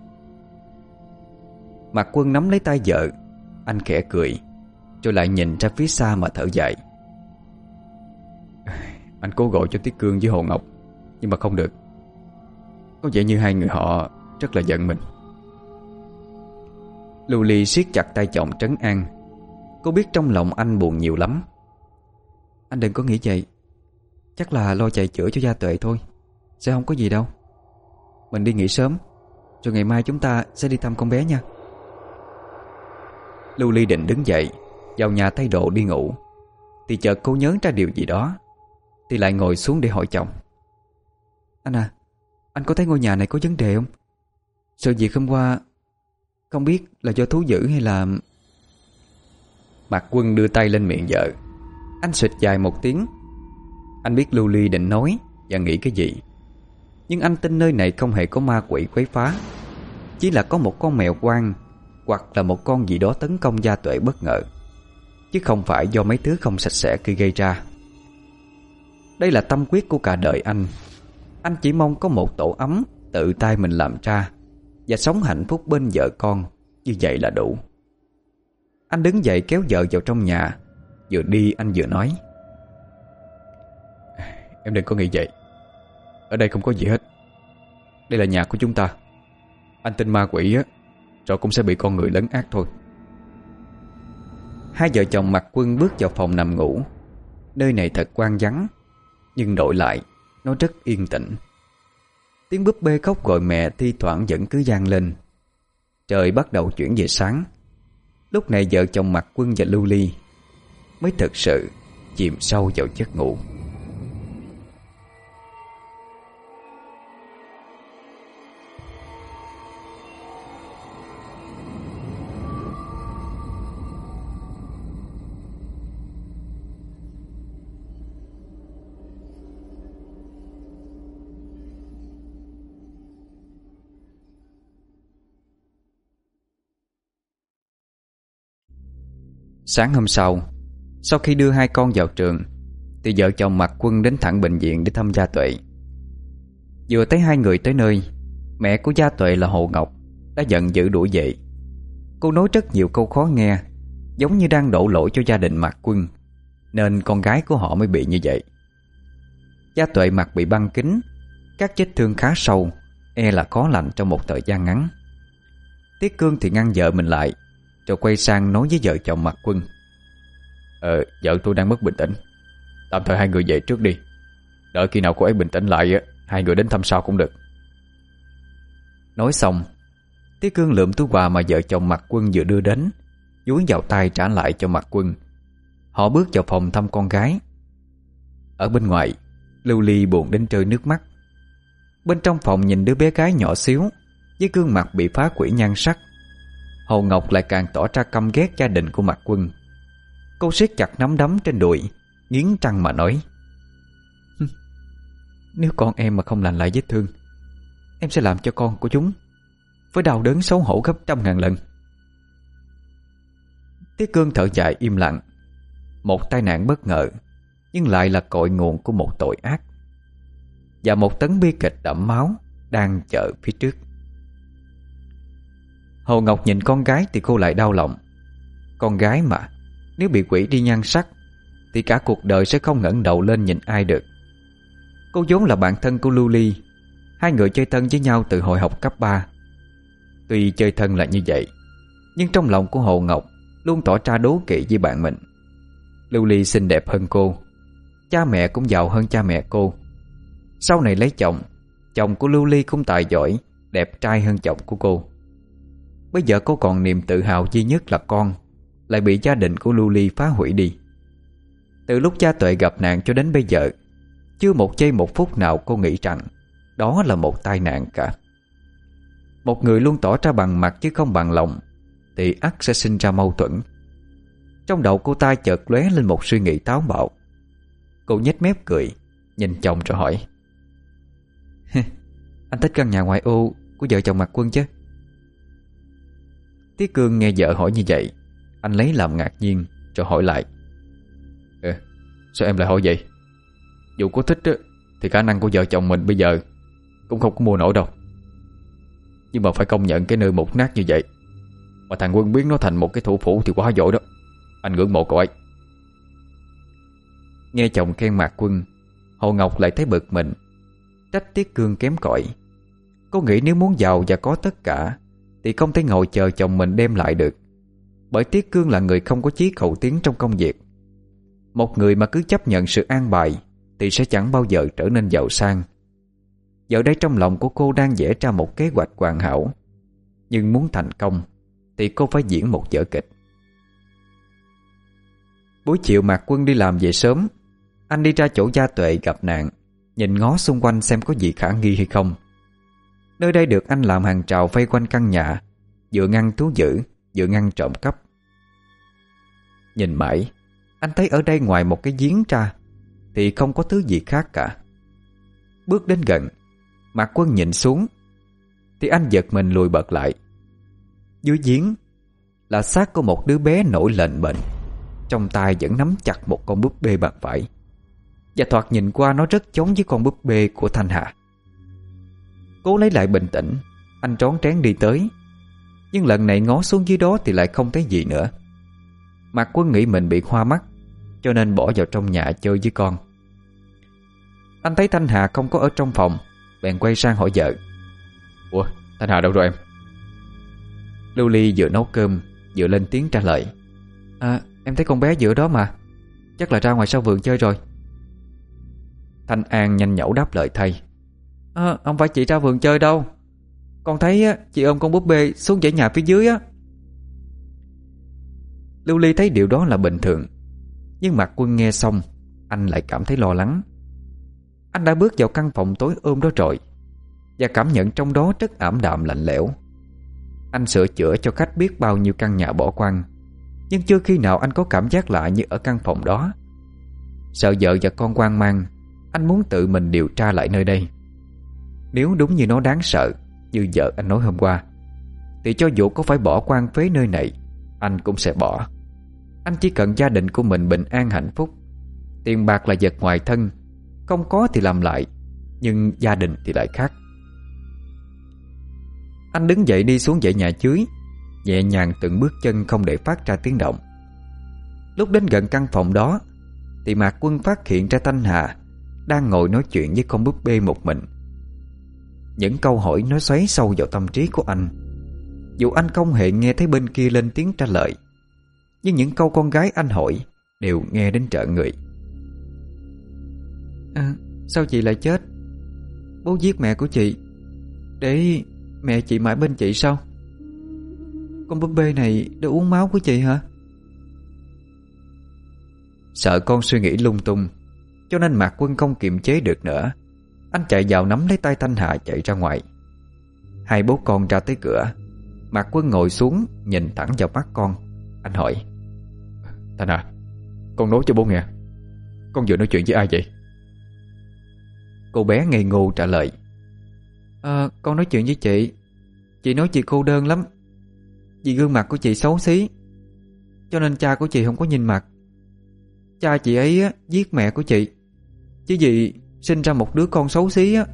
Mặt quân nắm lấy tay vợ. Anh khẽ cười, Rồi lại nhìn ra phía xa mà thở dài. (sighs) Anh cố gọi cho Tiết Cương với Hồ Ngọc, Nhưng mà không được. Có vẻ như hai người họ rất là giận mình. Lưu Ly siết chặt tay chồng trấn an. Cô biết trong lòng anh buồn nhiều lắm. Anh đừng có nghĩ vậy. Chắc là lo chạy chữa cho gia tuệ thôi. Sẽ không có gì đâu. Mình đi nghỉ sớm, Rồi ngày mai chúng ta sẽ đi thăm con bé nha. Lưu Ly định đứng dậy, Vào nhà thay đồ đi ngủ. Thì chợt cô nhớ ra điều gì đó, Thì lại ngồi xuống để hỏi chồng. Anh à Anh có thấy ngôi nhà này có vấn đề không? Sự việc hôm qua, Không biết là do thú dữ hay là Mặt quân đưa tay lên miệng vợ. Anh xịt dài một tiếng anh biết Lưu Ly định nói Và nghĩ cái gì. Nhưng anh tin nơi này không hề có ma quỷ quấy phá. Chỉ là có một con mèo quang Hoặc là một con gì đó tấn công gia tuệ bất ngờ. Chứ không phải do mấy thứ không sạch sẽ khi gây ra. Đây là tâm quyết của cả đời anh. Anh chỉ mong có một tổ ấm Tự tay mình làm ra Và sống hạnh phúc bên vợ con, Như vậy là đủ. Anh đứng dậy kéo vợ vào trong nhà, Vừa đi anh vừa nói. Em đừng có nghĩ vậy. Ở đây không có gì hết. Đây là nhà của chúng ta. Anh tin ma quỷ á Rồi cũng sẽ bị con người lấn ác thôi. Hai vợ chồng mặc quân bước vào phòng nằm ngủ. Nơi này thật quan vắng, Nhưng đổi lại, Nó rất yên tĩnh. Tiếng búp bê khóc gọi mẹ thi thoảng vẫn cứ gian lên. Trời bắt đầu chuyển về sáng. Lúc này vợ chồng mặc quân và lưu ly Mới thực sự chìm sâu vào giấc ngủ. Sáng hôm sau Sau khi đưa hai con vào trường, Thì vợ chồng mặc quân đến thẳng bệnh viện để thăm Gia Tuệ. Vừa thấy hai người tới nơi, Mẹ của Gia Tuệ là Hồ Ngọc Đã giận dữ đuổi dậy Cô nói rất nhiều câu khó nghe, Giống như đang đổ lỗi cho gia đình Mạc Quân, Nên con gái của họ mới bị như vậy. Gia Tuệ mặt bị băng kính, Các vết thương khá sâu E là khó lành trong một thời gian ngắn. Tiết Cương thì ngăn vợ mình lại rồi quay sang nói với vợ chồng mặt Quân. Ờ, vợ tôi đang mất bình tĩnh. Tạm thời hai người về trước đi. Đợi khi nào cô ấy bình tĩnh lại Hai người đến thăm sau cũng được. Nói xong Tiết Cương lượm túi quà mà vợ chồng mặt quân vừa đưa đến Dúi vào tay trả lại cho mặt quân. Họ bước vào phòng thăm con gái. Ở bên ngoài Lưu Ly buồn đến rơi nước mắt. Bên trong phòng nhìn đứa bé gái nhỏ xíu Với gương mặt bị phá quỷ nhan sắc. Hồ Ngọc lại càng tỏ ra căm ghét gia đình của Mạc quân. Cô siết chặt nắm đấm trên đùi, Nghiến răng mà nói Nếu con em mà không lành lại vết thương, Em sẽ làm cho con của chúng Với đau đớn xấu hổ gấp trăm ngàn lần. Tiết cương thở dài im lặng. Một tai nạn bất ngờ, Nhưng lại là cội nguồn của một tội ác. Và một tấn bi kịch đẫm máu Đang chờ phía trước. Hồ Ngọc nhìn con gái thì cô lại đau lòng. Con gái mà, Nếu bị quỷ đi nhan sắc, Thì cả cuộc đời sẽ không ngẩng đầu lên nhìn ai được. Cô vốn là bạn thân của Lưu Ly, Hai người chơi thân với nhau từ hồi học cấp 3 Tuy chơi thân là như vậy, Nhưng trong lòng của Hồ Ngọc Luôn tỏ ra đố kỵ với bạn mình. Lưu Ly xinh đẹp hơn cô, Cha mẹ cũng giàu hơn cha mẹ cô. Sau này lấy chồng Chồng của Lưu Ly cũng tài giỏi, Đẹp trai hơn chồng của cô. Bây giờ cô còn niềm tự hào duy nhất là con, Lại bị gia đình của Luli phá hủy đi. Từ lúc cha tuệ gặp nạn cho đến bây giờ, Chưa một giây một phút nào cô nghĩ rằng Đó là một tai nạn cả. Một người luôn tỏ ra bằng mặt chứ không bằng lòng, Thì ắt sẽ sinh ra mâu thuẫn. Trong đầu cô ta chợt lóe lên một suy nghĩ táo bạo. Cô nhếch mép cười, Nhìn chồng rồi hỏi. (laughs) Anh thích căn nhà ngoại ô Của vợ chồng mặt quân chứ? Tiết Cương nghe vợ hỏi như vậy Anh lấy làm ngạc nhiên Rồi hỏi lại. Ê, sao em lại hỏi vậy? Dù có thích á, Thì khả năng của vợ chồng mình bây giờ Cũng không có mua nổi đâu. Nhưng mà phải công nhận cái nơi mục nát như vậy Mà thằng Quân biến nó thành một cái thủ phủ Thì quá giỏi đó. Anh ngưỡng mộ cậu ấy. Nghe chồng khen mạc quân Hồ Ngọc lại thấy bực mình. Trách Tiết Cương kém cỏi. Cô nghĩ nếu muốn giàu và có tất cả thì không thể ngồi chờ chồng mình đem lại được. Bởi Tiết Cương là người không có chí khẩu tiến trong công việc. Một người mà cứ chấp nhận sự an bài Thì sẽ chẳng bao giờ trở nên giàu sang. Giờ đây trong lòng của cô đang vẽ ra một kế hoạch hoàn hảo, Nhưng muốn thành công Thì cô phải diễn một vở kịch. Buổi chiều Mạc Quân đi làm về sớm, Anh đi ra chỗ gia tuệ gặp nạn Nhìn ngó xung quanh xem có gì khả nghi hay không. Nơi đây được anh làm hàng trào vây quanh căn nhà, Vừa ngăn thú dữ, Vừa ngăn trộm cắp. Nhìn mãi, Anh thấy ở đây ngoài một cái giếng ra, Thì không có thứ gì khác cả. Bước đến gần, Mạc Quân nhìn xuống, Thì anh giật mình lùi bật lại. Dưới giếng Là xác của một đứa bé nổi lệnh bệnh, Trong tay vẫn nắm chặt một con búp bê bằng vải. Và thoạt nhìn qua nó rất giống với con búp bê của Thanh Hà. Cố lấy lại bình tĩnh. Anh trón trén đi tới. Nhưng lần này ngó xuống dưới đó thì lại không thấy gì nữa. Mạc Quân nghĩ mình bị hoa mắt Cho nên bỏ vào trong nhà chơi với con. Anh thấy Thanh Hà không có ở trong phòng Bèn quay sang hỏi vợ. Ủa Thanh Hà đâu rồi em? Lưu Ly vừa nấu cơm Vừa lên tiếng trả lời. À em thấy con bé giữa đó mà. Chắc là ra ngoài sau vườn chơi rồi. Thanh An nhanh nhẩu đáp lời thay à, Không phải chị ra vườn chơi đâu. Con thấy á, chị ôm con búp bê xuống dãy nhà phía dưới á. Lưu Ly thấy điều đó là bình thường. Nhưng mặt quân nghe xong Anh lại cảm thấy lo lắng. Anh đã bước vào căn phòng tối ôm đó rồi Và cảm nhận trong đó rất ảm đạm lạnh lẽo. Anh sửa chữa cho khách biết bao nhiêu căn nhà bỏ quang Nhưng chưa khi nào anh có cảm giác lạ như ở căn phòng đó. Sợ vợ và con quan mang Anh muốn tự mình điều tra lại nơi đây. Nếu đúng như nó đáng sợ, Như vợ anh nói hôm qua, Thì cho dù có phải bỏ quan phế nơi này, Anh cũng sẽ bỏ. Anh chỉ cần gia đình của mình bình an hạnh phúc. Tiền bạc là vật ngoài thân, Không có thì làm lại, Nhưng gia đình thì lại khác. Anh đứng dậy đi xuống dãy nhà dưới, Nhẹ nhàng từng bước chân không để phát ra tiếng động. Lúc đến gần căn phòng đó, Thì Mạc Quân phát hiện ra Thanh Hà Đang ngồi nói chuyện với con búp bê một mình. Những câu hỏi nói xoáy sâu vào tâm trí của anh. Dù anh không hề nghe thấy bên kia lên tiếng trả lời Nhưng những câu con gái anh hỏi Đều nghe đến trợ người. À, Sao chị lại chết? Bố giết mẹ của chị. Để mẹ chị mãi bên chị sao? Con búp bê này đã uống máu của chị hả? Sợ con suy nghĩ lung tung Cho nên Mạc Quân không kiềm chế được nữa anh chạy vào nắm lấy tay Thanh Hà chạy ra ngoài. Hai bố con ra tới cửa. Mạc Quân ngồi xuống Nhìn thẳng vào mắt con. Anh hỏi Thanh Hà Con nói cho bố nghe Con vừa nói chuyện với ai vậy? Cô bé ngây ngô trả lời à, Con nói chuyện với chị. Chị nói chị cô đơn lắm. Vì gương mặt của chị xấu xí Cho nên cha của chị không có nhìn mặt. Cha chị ấy á, giết mẹ của chị. Chứ gì sinh ra một đứa con xấu xí á.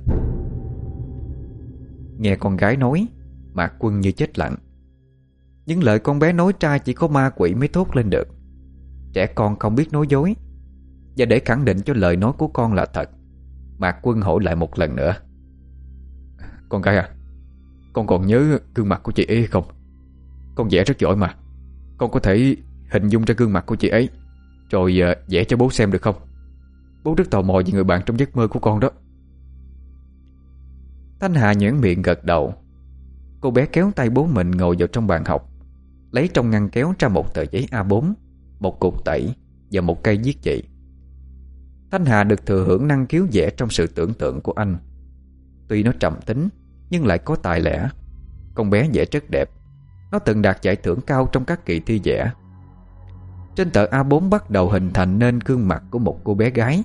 Nghe con gái nói Mạc Quân như chết lặng. Những lời con bé nói ra chỉ có ma quỷ mới thốt lên được. Trẻ con không biết nói dối. Và để khẳng định cho lời nói của con là thật Mạc Quân hỏi lại một lần nữa. Con gái à Con còn nhớ gương mặt của chị ấy không? Con vẽ rất giỏi mà. Con có thể hình dung ra gương mặt của chị ấy, Rồi ờ, vẽ cho bố xem được không? Bố rất tò mò về người bạn trong giấc mơ của con đó. Thanh Hà nhuyễn miệng gật đầu. Cô bé kéo tay bố mình ngồi vào trong bàn học, Lấy trong ngăn kéo ra một tờ giấy A4 Một cục tẩy Và một cây viết chị Thanh Hà được thừa hưởng năng khiếu vẽ trong sự tưởng tượng của anh. Tuy nó trầm tính, Nhưng lại có tài lẻ. Con bé vẽ rất đẹp. Nó từng đạt giải thưởng cao trong các kỳ thi vẽ. Trên tờ A4 bắt đầu hình thành nên gương mặt của một cô bé gái.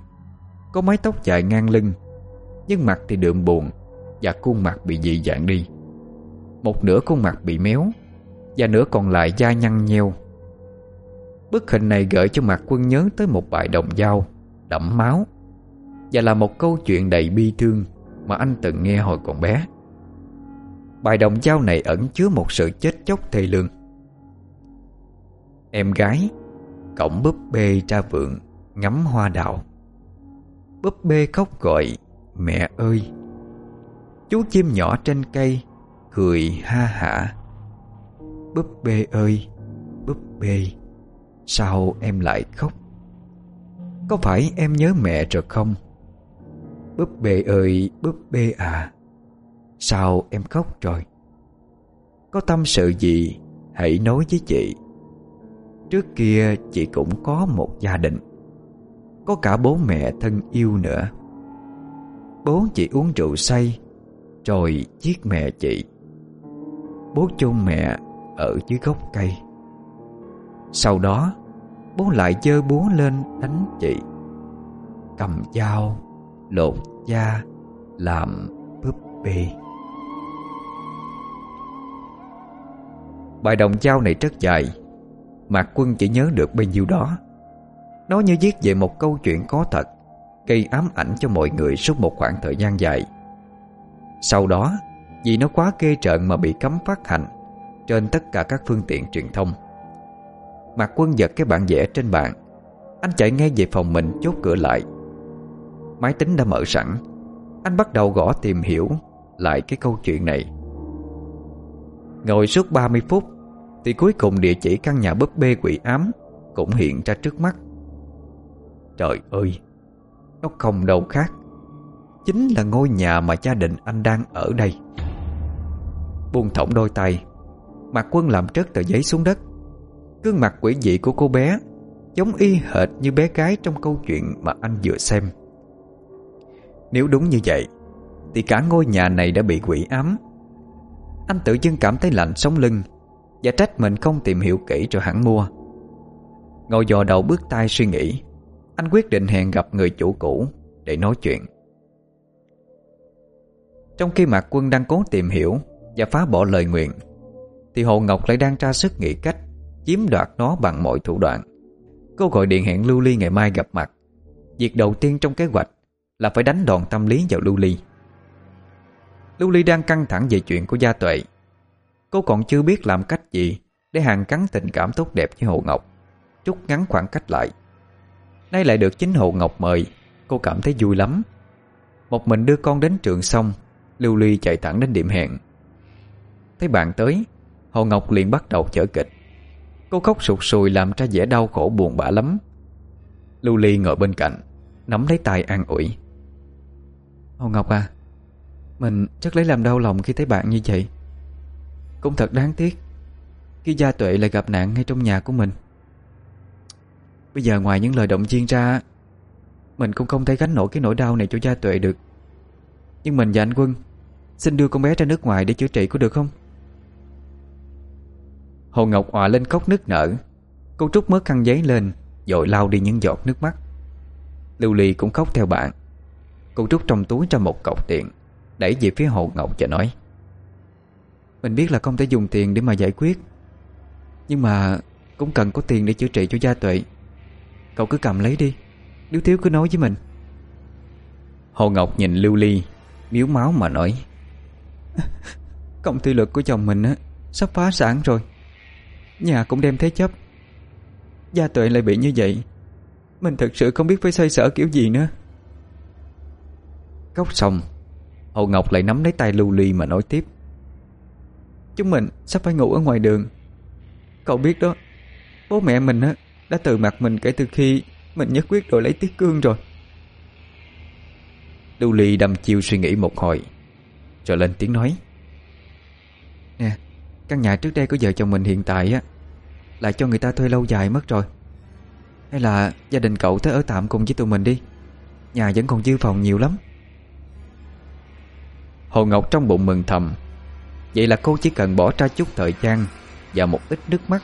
Có mái tóc dài ngang lưng, Nhưng mặt thì đượm buồn Và khuôn mặt bị dị dạng đi. Một nửa khuôn mặt bị méo Và nửa còn lại da nhăn nheo. Bức hình này gợi cho mặt quân nhớ tới một bài đồng dao, đẫm máu Và là một câu chuyện đầy bi thương Mà anh từng nghe hồi còn bé. Bài đồng dao này ẩn chứa một sự chết chóc thê lương. Em gái, Cổng búp bê ra vượng Ngắm hoa đào. Búp bê khóc gọi, Mẹ ơi! Chú chim nhỏ trên cây Cười ha hả. Búp bê ơi, Búp bê, Sao em lại khóc? Có phải em nhớ mẹ rồi không? Búp bê ơi, búp bê à Sao em khóc rồi? Có tâm sự gì, Hãy nói với chị. Trước kia chị cũng có một gia đình. Có cả bố mẹ thân yêu nữa. Bố chị uống rượu say, Rồi giết mẹ chị. Bố chôn mẹ ở dưới gốc cây. Sau đó, Bố lại dơ búa lên đánh chị. Cầm dao, Lột da, Làm búp bê. Bài đồng dao này rất dài Mạc Quân chỉ nhớ được bao nhiêu đó. Nó như viết về một câu chuyện có thật, Gây ám ảnh cho mọi người suốt một khoảng thời gian dài. Sau đó, Vì nó quá ghê trợn mà bị cấm phát hành Trên tất cả các phương tiện truyền thông. Mặt Quân giật cái bản vẽ trên bàn, Anh chạy ngay về phòng mình chốt cửa lại. Máy tính đã mở sẵn, Anh bắt đầu gõ tìm hiểu Lại cái câu chuyện này. Ngồi suốt 30 phút Thì cuối cùng địa chỉ căn nhà búp bê quỷ ám Cũng hiện ra trước mắt. Trời ơi, Nó không đâu khác. Chính là ngôi nhà mà gia đình anh đang ở đây. Buông thõng đôi tay mặt Quân làm trớt tờ giấy xuống đất. Gương mặt quỷ dị của cô bé, Giống y hệt như bé gái trong câu chuyện mà anh vừa xem. Nếu đúng như vậy, Thì cả ngôi nhà này đã bị quỷ ám. Anh tự dưng cảm thấy lạnh sống lưng Và trách mình không tìm hiểu kỹ cho hẳn mua. Ngồi dò đầu bước tay suy nghĩ. Anh quyết định hẹn gặp người chủ cũ Để nói chuyện. Trong khi Mạc Quân đang cố tìm hiểu Và phá bỏ lời nguyện, Thì Hồ Ngọc lại đang tra sức nghĩ cách Chiếm đoạt nó bằng mọi thủ đoạn. Cô gọi điện hẹn Lưu Ly ngày mai gặp mặt. Việc đầu tiên trong kế hoạch Là phải đánh đòn tâm lý vào Lưu Ly. Lưu Ly đang căng thẳng về chuyện của gia tuệ. Cô còn chưa biết làm cách gì Để hàng cắn tình cảm tốt đẹp với Hồ Ngọc. Trút ngắn khoảng cách lại. Nay lại được chính Hồ Ngọc mời. Cô cảm thấy vui lắm. Một mình đưa con đến trường xong, Lưu Ly chạy thẳng đến điểm hẹn. Thấy bạn tới, Hồ Ngọc liền bắt đầu chở kịch. Cô khóc sụt sùi làm ra vẻ đau khổ buồn bã lắm. Lưu Ly ngồi bên cạnh, Nắm lấy tay an ủi. Hồ Ngọc à Mình chắc lấy làm đau lòng khi thấy bạn như vậy. Cũng thật đáng tiếc, Khi gia tuệ lại gặp nạn ngay trong nhà của mình. Bây giờ ngoài những lời động viên ra, Mình cũng không thể gánh nổi cái nỗi đau này cho gia tuệ được. Nhưng mình và anh Quân Xin đưa con bé ra nước ngoài để chữa trị có được không? Hồ Ngọc hòa lên khóc nức nở. Cô trúc mớ khăn giấy lên Rồi lau đi những giọt nước mắt. Lưu Ly cũng khóc theo bạn. Cô trúc trong túi ra một cọc tiền, Đẩy về phía Hồ Ngọc và nói, Mình biết là không thể dùng tiền để mà giải quyết, Nhưng mà Cũng cần có tiền để chữa trị cho gia tuệ. Cậu cứ cầm lấy đi. Nếu thiếu cứ nói với mình. Hồ Ngọc nhìn Lưu Ly Miếu máu mà nói. (laughs) Công ty luật của chồng mình á Sắp phá sản rồi. Nhà cũng đem thế chấp. Gia tuệ lại bị như vậy. Mình thật sự không biết phải xoay sở kiểu gì nữa. Cốc xong Hồ Ngọc lại nắm lấy tay Lưu Ly mà nói tiếp. Chúng mình sắp phải ngủ ở ngoài đường. Cậu biết đó Bố mẹ mình á đã từ mặt mình kể từ khi Mình nhất quyết đổi lấy Tiết Cương rồi. Lưu Ly đâm chiêu suy nghĩ một hồi, Rồi lên tiếng nói. Nè, Căn nhà trước đây của vợ chồng mình hiện tại á Lại cho người ta thuê lâu dài mất rồi. Hay là gia đình cậu tới ở tạm cùng với tụi mình đi? Nhà vẫn còn dư phòng nhiều lắm. Hồ Ngọc trong bụng mừng thầm. Vậy là cô chỉ cần bỏ ra chút thời gian Và một ít nước mắt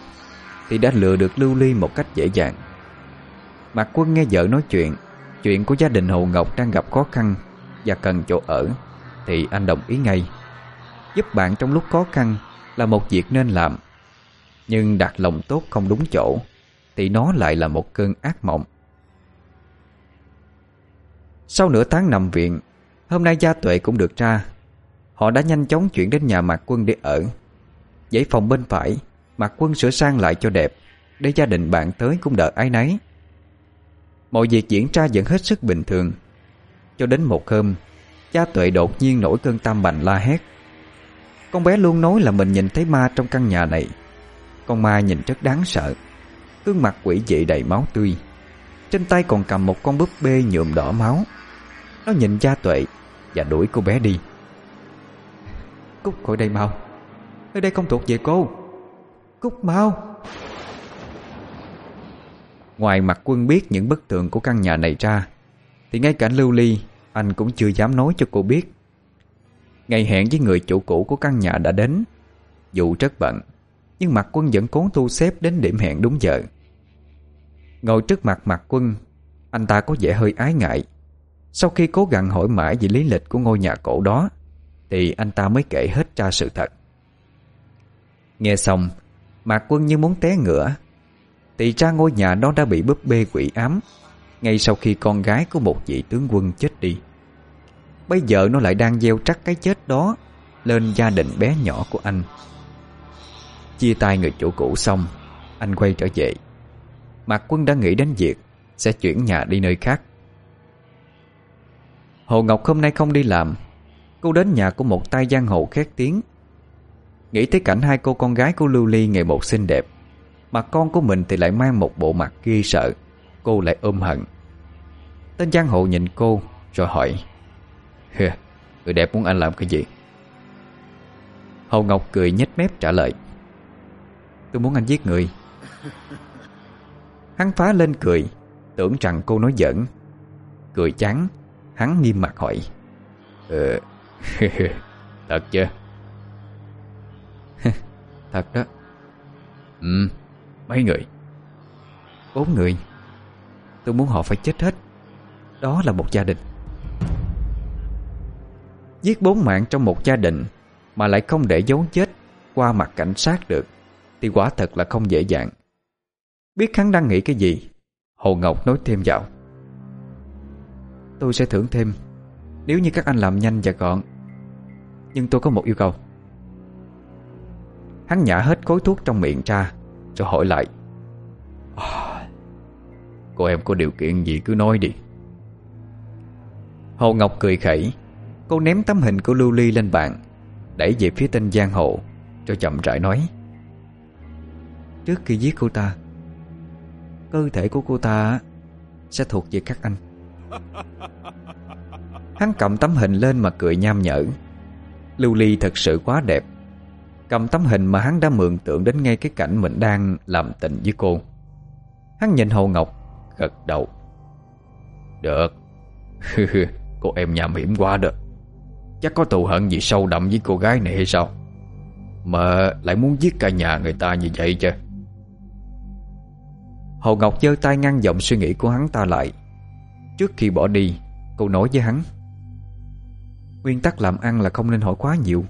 thì đã lừa được Lưu Ly một cách dễ dàng. Mạc Quân nghe vợ nói chuyện Chuyện của gia đình Hồ Ngọc đang gặp khó khăn Và cần chỗ ở, Thì anh đồng ý ngay. Giúp bạn trong lúc khó khăn Là một việc nên làm, Nhưng đặt lòng tốt không đúng chỗ, Thì nó lại là một cơn ác mộng. Sau nửa tháng nằm viện, Hôm nay Gia Tuệ cũng được ra. Họ đã nhanh chóng chuyển đến nhà Mạc Quân để ở. Dãy phòng bên phải mặt Quân sửa sang lại cho đẹp, Để gia đình bạn tới cũng đợi ái náy. Mọi việc diễn ra vẫn hết sức bình thường. Cho đến một hôm, cha Tuệ đột nhiên nổi cơn tam bành la hét. Con bé luôn nói là mình nhìn thấy ma trong căn nhà này. Con ma nhìn rất đáng sợ, Gương mặt quỷ dị đầy máu tươi. Trên tay còn cầm một con búp bê nhuộm đỏ máu. Nó nhìn cha Tuệ Và đuổi cô bé đi. Cút khỏi đây mau. Nơi đây không thuộc về cô. Cút mau Ngoài mặt quân biết những bức tượng của căn nhà này ra, Thì ngay cả Lưu Ly, Anh cũng chưa dám nói cho cô biết. Ngày hẹn với người chủ cũ của căn nhà đã đến, Dù rất bận, Nhưng mặt quân vẫn cố tu xếp đến điểm hẹn đúng giờ. Ngồi trước mặt mặt quân, Anh ta có vẻ hơi ái ngại. Sau khi cố gắng hỏi mãi về lý lịch của ngôi nhà cổ đó, Thì anh ta mới kể hết ra sự thật. Nghe xong Mạc Quân như muốn té ngửa Thì ra ngôi nhà đó đã bị búp bê quỷ ám, Ngay sau khi con gái của một vị tướng quân chết đi. Bây giờ nó lại đang gieo trắc cái chết đó Lên gia đình bé nhỏ của anh. Chia tay người chủ cũ xong, Anh quay trở về. Mạc Quân đã nghĩ đến việc Sẽ chuyển nhà đi nơi khác. Hồ Ngọc hôm nay không đi làm, Cô đến nhà của một tay giang hồ khét tiếng. Nghĩ tới cảnh hai cô con gái của Lưu Ly ngày một xinh đẹp, Mà con của mình thì lại mang một bộ mặt ghê sợ, Cô lại ôm hận. Tên giang hộ nhìn cô Rồi hỏi Người đẹp muốn anh làm cái gì? Hồ Ngọc cười nhếch mép trả lời, Tôi muốn anh giết người. (laughs) Hắn phá lên cười, Tưởng rằng cô nói giỡn. Cười chán, Hắn nghiêm mặt hỏi Ờ (laughs) Thật chưa? Thật đó. Ừ Mấy người? Bốn người. Tôi muốn họ phải chết hết. Đó là một gia đình. Giết bốn mạng trong một gia đình Mà lại không để dấu chết Qua mặt cảnh sát được, Thì quả thật là không dễ dàng. Biết hắn đang nghĩ cái gì, Hồ Ngọc nói thêm vào. Tôi sẽ thưởng thêm. Nếu như các anh làm nhanh và gọn, Nhưng tôi có một yêu cầu. Hắn nhả hết khối thuốc trong miệng ra Rồi hỏi lại. Cô em có điều kiện gì cứ nói đi. Hồ Ngọc cười khẩy. Cô ném tấm hình của Lưu Ly lên bàn Đẩy về phía tên Giang Hộ Cho chậm rãi nói. Trước khi giết cô ta Cơ thể của cô ta Sẽ thuộc về các anh. Hắn cầm tấm hình lên mà cười nham nhở. Lưu Ly thật sự quá đẹp Cầm tấm hình mà hắn đã mượn tượng đến ngay cái cảnh mình đang làm tình với cô. Hắn nhìn Hồ Ngọc, Gật đầu. Được. (laughs) Cô em nhà hiểm quá đó. Chắc có thù hận gì sâu đậm với cô gái này hay sao? Mà lại muốn giết cả nhà người ta như vậy chứ. Hồ Ngọc giơ tay ngăn giọng suy nghĩ của hắn ta lại. Trước khi bỏ đi, Cô nói với hắn. Nguyên tắc làm ăn là không nên hỏi quá nhiều.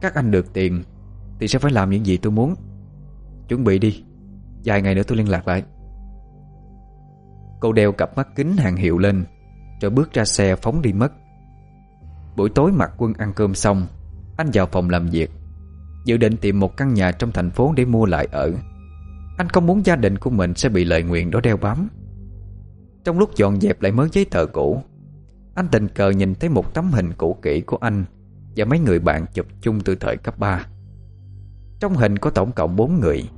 Các anh được tiền Thì sẽ phải làm những gì tôi muốn. Chuẩn bị đi. Vài ngày nữa tôi liên lạc lại. Cô đeo cặp mắt kính hàng hiệu lên, Rồi bước ra xe phóng đi mất. Buổi tối mặc quân ăn cơm xong, Anh vào phòng làm việc, Dự định tìm một căn nhà trong thành phố để mua lại ở. Anh không muốn gia đình của mình sẽ bị lời nguyện đó đeo bám. Trong lúc dọn dẹp lại mớ giấy tờ cũ, Anh tình cờ nhìn thấy một tấm hình cũ kỹ của anh. Và mấy người bạn chụp chung từ thời cấp 3 Trong hình có tổng cộng 4 người.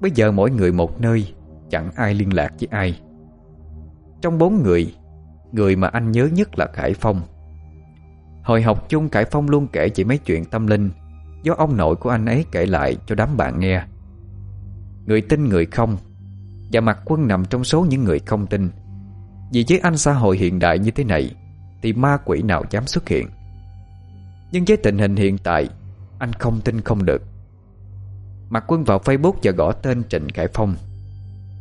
Bây giờ mỗi người một nơi, Chẳng ai liên lạc với ai. Trong bốn người Người mà anh nhớ nhất là Khải Phong. Hồi học chung Khải Phong luôn kể chỉ mấy chuyện tâm linh, Do ông nội của anh ấy kể lại cho đám bạn nghe. Người tin người không, Và mặt quân nằm trong số những người không tin. Vì với anh xã hội hiện đại như thế này, Thì ma quỷ nào dám xuất hiện? Nhưng với tình hình hiện tại, Anh không tin không được. Mặt quân vào Facebook và gõ tên Trịnh Khải Phong.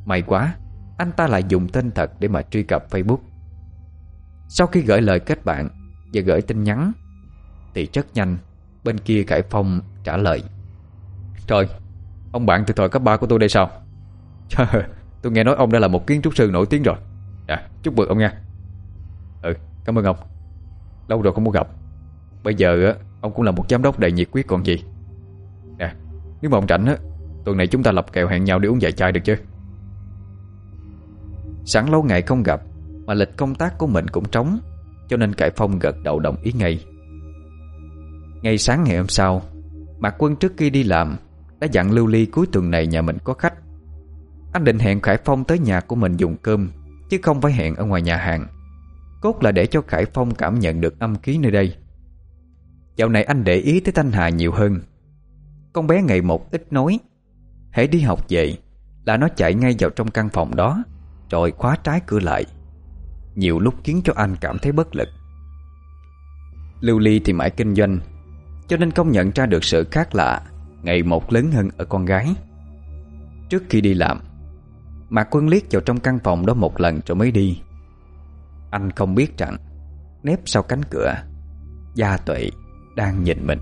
May quá, Anh ta lại dùng tên thật để mà truy cập Facebook. Sau khi gửi lời kết bạn Và gửi tin nhắn, Thì rất nhanh, Bên kia Khải Phong trả lời. Trời, Ông bạn từ thời cấp 3 của tôi đây sao? Tôi nghe nói ông đã là một kiến trúc sư nổi tiếng rồi. À chúc mừng ông nha. Ừ cảm ơn ông. Lâu rồi không muốn gặp. Bây giờ ông cũng là một giám đốc đầy nhiệt quyết còn gì. Nè, Nếu mà ông rảnh á, Tuần này chúng ta lập kèo hẹn nhau để uống vài chai được chứ? Sẵn lâu ngày không gặp, Mà lịch công tác của mình cũng trống, Cho nên Cải Phong gật đầu đồng ý ngay. Ngày sáng ngày hôm sau, Mạc Quân trước khi đi làm, Đã dặn Lưu Ly cuối tuần này nhà mình có khách. Anh định hẹn Khải Phong tới nhà của mình dùng cơm, Chứ không phải hẹn ở ngoài nhà hàng. Cốt là để cho Khải Phong cảm nhận được âm khí nơi đây. Dạo này anh để ý tới Thanh Hà nhiều hơn. Con bé ngày một ít nói, Hãy đi học về, Là nó chạy ngay vào trong căn phòng đó, Rồi khóa trái cửa lại. Nhiều lúc khiến cho anh cảm thấy bất lực. Lưu Ly thì mãi kinh doanh, Cho nên không nhận ra được sự khác lạ Ngày một lớn hơn ở con gái. Trước khi đi làm, Mạc Quân liếc vào trong căn phòng đó một lần rồi mới đi. Anh không biết rằng Nép sau cánh cửa, Gia Tuệ đang nhìn mình.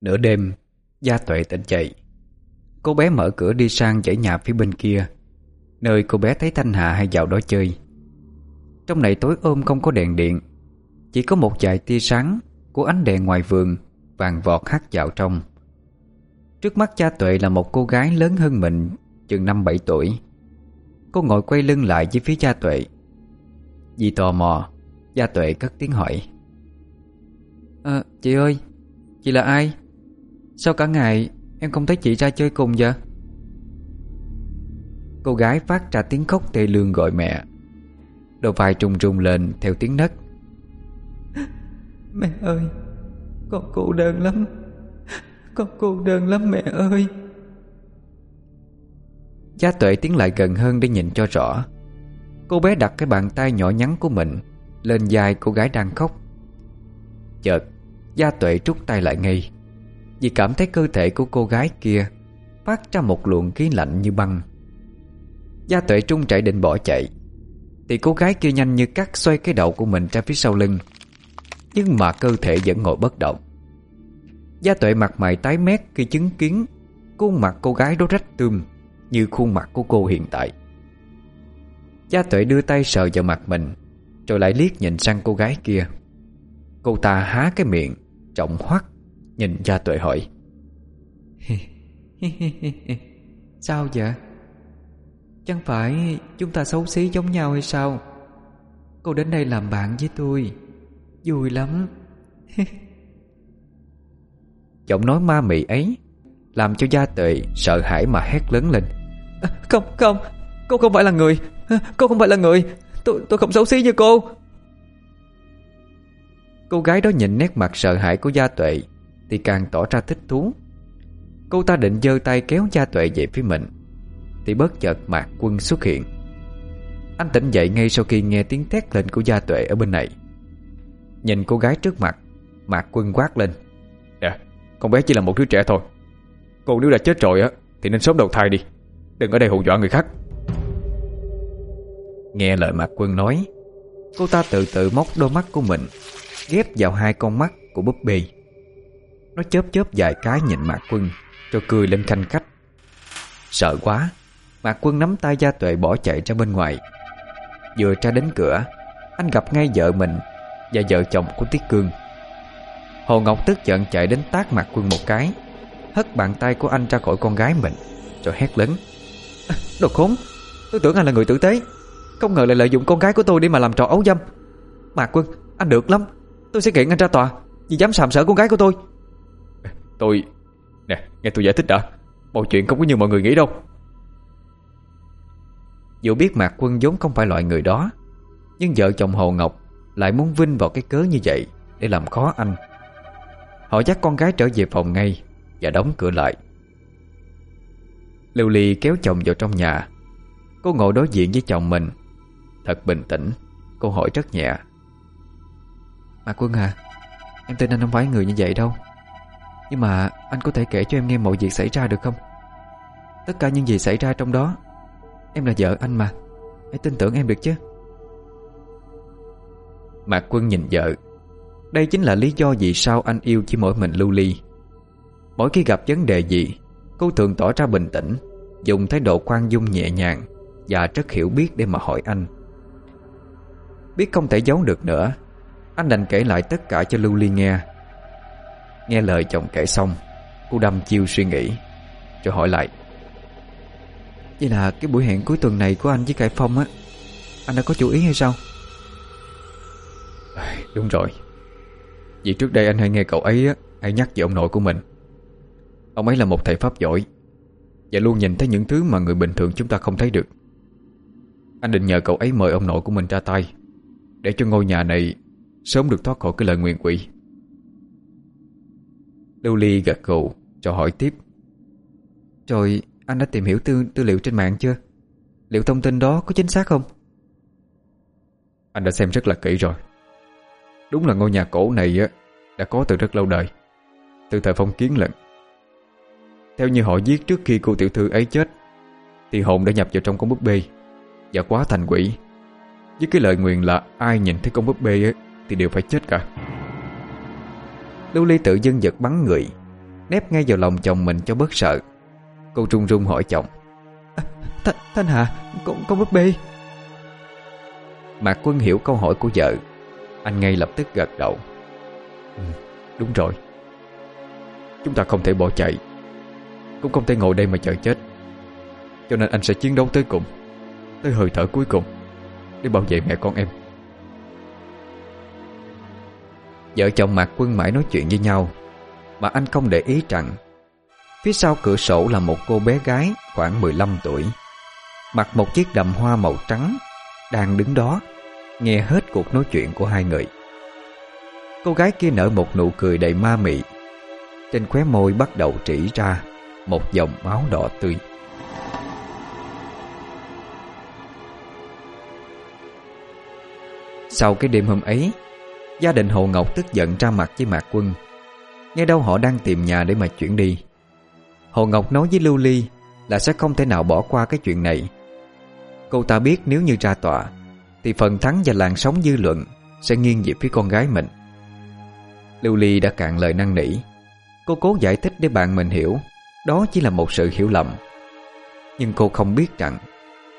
Nửa đêm, Gia Tuệ tỉnh dậy. Cô bé mở cửa đi sang dãy nhà phía bên kia, Nơi cô bé thấy Thanh Hà hay vào đó chơi. Trong này tối ôm không có đèn điện, Chỉ có một vài tia sáng của ánh đèn ngoài vườn Vàng vọt hắt vào trong. Trước mắt cha Tuệ là một cô gái lớn hơn mình Chừng năm bảy tuổi. Cô ngồi quay lưng lại với phía cha Tuệ. Vì tò mò Gia Tuệ cất tiếng hỏi. À, Chị ơi Chị là ai? Sao cả ngày em không thấy chị ra chơi cùng vậy? Cô gái phát ra tiếng khóc tê lương gọi mẹ. Đôi vai trùng trùng lên theo tiếng nấc Mẹ ơi, Con cô đơn lắm. Con cô đơn lắm mẹ ơi. Gia tuệ tiến lại gần hơn để nhìn cho rõ. Cô bé đặt cái bàn tay nhỏ nhắn của mình Lên vai cô gái đang khóc. Chợt, Gia tuệ trút tay lại ngay, Vì cảm thấy cơ thể của cô gái kia Phát ra một luồng khí lạnh như băng. Gia tuệ trung chạy định bỏ chạy, Thì cô gái kia nhanh như cắt xoay cái đầu của mình ra phía sau lưng. Nhưng mà cơ thể vẫn ngồi bất động. Gia tuệ mặt mày tái mét khi chứng kiến Khuôn mặt cô gái đó rách tươm Như khuôn mặt của cô hiện tại. Gia tuệ đưa tay sờ vào mặt mình, Rồi lại liếc nhìn sang cô gái kia. Cô ta há cái miệng, Trọng hoắt Nhìn Gia tuệ hỏi. (laughs) Sao vậy? Chẳng phải chúng ta xấu xí giống nhau hay sao? Cô đến đây làm bạn với tôi. Vui lắm. (laughs) Giọng nói ma mị ấy Làm cho gia tuệ sợ hãi mà hét lớn lên. À, Không không Cô không phải là người. Cô không phải là người. Tôi tôi không xấu xí như cô. Cô gái đó nhìn nét mặt sợ hãi của gia tuệ Thì càng tỏ ra thích thú. Cô ta định giơ tay kéo gia tuệ về phía mình Thì bất chợt Mạc Quân xuất hiện. Anh tỉnh dậy ngay sau khi nghe tiếng thét lên của gia tuệ ở bên này Nhìn cô gái trước mặt Mạc Quân quát lên. Nè, con bé chỉ là một đứa trẻ thôi. Cô nếu đã chết rồi á Thì nên sớm đầu thai đi. Đừng ở đây hù dọa người khác. Nghe lời Mạc Quân nói Cô ta tự tự móc đôi mắt của mình Ghép vào hai con mắt của búp bê. Nó chớp chớp vài cái nhìn Mạc Quân Rồi cười lên khanh khách. Sợ quá Mạc Quân nắm tay Gia Tuệ bỏ chạy ra bên ngoài. Vừa ra đến cửa Anh gặp ngay vợ mình Và vợ chồng của Tiết Cương. Hồ Ngọc tức giận chạy đến tác Mạc Quân một cái Hất bàn tay của anh ra khỏi con gái mình Rồi hét lớn. Đồ khốn Tôi tưởng anh là người tử tế Không ngờ lại lợi dụng con gái của tôi để mà làm trò ấu dâm. Mạc Quân Anh được lắm Tôi sẽ kiện anh ra tòa Vì dám sàm sỡ con gái của tôi. Tôi Nè nghe tôi giải thích đã Mọi chuyện không có như mọi người nghĩ đâu. Dù biết Mạc Quân vốn không phải loại người đó Nhưng vợ chồng Hồ Ngọc lại muốn vinh vào cái cớ như vậy Để làm khó anh. Họ dắt con gái trở về phòng ngay Và đóng cửa lại. Lưu Ly kéo chồng vào trong nhà. Cô ngồi đối diện với chồng mình. Thật bình tĩnh Cô hỏi rất nhẹ. Mà Quân à Em tin anh không phải người như vậy đâu. Nhưng mà anh có thể kể cho em nghe mọi việc xảy ra được không? Tất cả những gì xảy ra trong đó, Em là vợ anh mà. Hãy tin tưởng em được chứ. Mạc Quân nhìn vợ. Đây chính là lý do vì sao anh yêu chỉ mỗi mình Lưu Ly. Mỗi khi gặp vấn đề gì, Cô thường tỏ ra bình tĩnh, Dùng thái độ khoan dung nhẹ nhàng Và rất hiểu biết để mà hỏi anh. Biết không thể giấu được nữa, Anh đành kể lại tất cả cho Lưu Ly nghe. Nghe lời chồng kể xong, Cô đâm chiêu suy nghĩ, Rồi hỏi lại. Vậy là cái buổi hẹn cuối tuần này của anh với Cải Phong á, Anh đã có chủ ý hay sao? Đúng rồi. Vì trước đây anh hay nghe cậu ấy á, Hay nhắc về ông nội của mình. Ông ấy là một thầy pháp giỏi Và luôn nhìn thấy những thứ mà người bình thường chúng ta không thấy được. Anh định nhờ cậu ấy mời ông nội của mình ra tay Để cho ngôi nhà này Sớm được thoát khỏi cái lời nguyện quỷ. Lưu Ly gật gù Cho hỏi tiếp. Rồi anh đã tìm hiểu tư, tư liệu trên mạng chưa? Liệu thông tin đó có chính xác không? Anh đã xem rất là kỹ rồi. Đúng là ngôi nhà cổ này Đã có từ rất lâu đời Từ thời phong kiến lận. Theo như họ viết trước khi cô tiểu thư ấy chết Thì hồn đã nhập vào trong con búp bê Và quá thành quỷ. Với cái lời nguyện là Ai nhìn thấy con búp bê Thì đều phải chết cả. Lưu Ly tự dưng giật bắn người Nép ngay vào lòng chồng mình cho bớt sợ. Cô trung rung hỏi chồng. À, Th Thanh Hà Con, con búp bê? Mạc Quân hiểu câu hỏi của vợ anh ngay lập tức gật đầu. Ừ, Đúng rồi. Chúng ta không thể bỏ chạy. Cũng không thể ngồi đây mà chờ chết. Cho nên anh sẽ chiến đấu tới cùng Tới hơi thở cuối cùng Để bảo vệ mẹ con em. Vợ chồng Mạc Quân mãi nói chuyện với nhau Mà anh không để ý rằng Phía sau cửa sổ là một cô bé gái khoảng 15 tuổi Mặc một chiếc đầm hoa màu trắng Đang đứng đó. Nghe hết cuộc nói chuyện của hai người. Cô gái kia nở một nụ cười đầy ma mị. Trên khóe môi bắt đầu trĩ ra Một dòng máu đỏ tươi. Sau cái đêm hôm ấy, Gia đình Hồ Ngọc tức giận ra mặt với Mạc Quân. Nghe đâu họ đang tìm nhà để mà chuyển đi. Hồ Ngọc nói với Lưu Ly Là sẽ không thể nào bỏ qua cái chuyện này. Cô ta biết nếu như ra tòa thì phần thắng và làn sóng dư luận Sẽ nghiêng về phía con gái mình. Lưu Ly đã cạn lời năn nỉ. Cô cố giải thích để bạn mình hiểu, Đó chỉ là một sự hiểu lầm. Nhưng cô không biết rằng,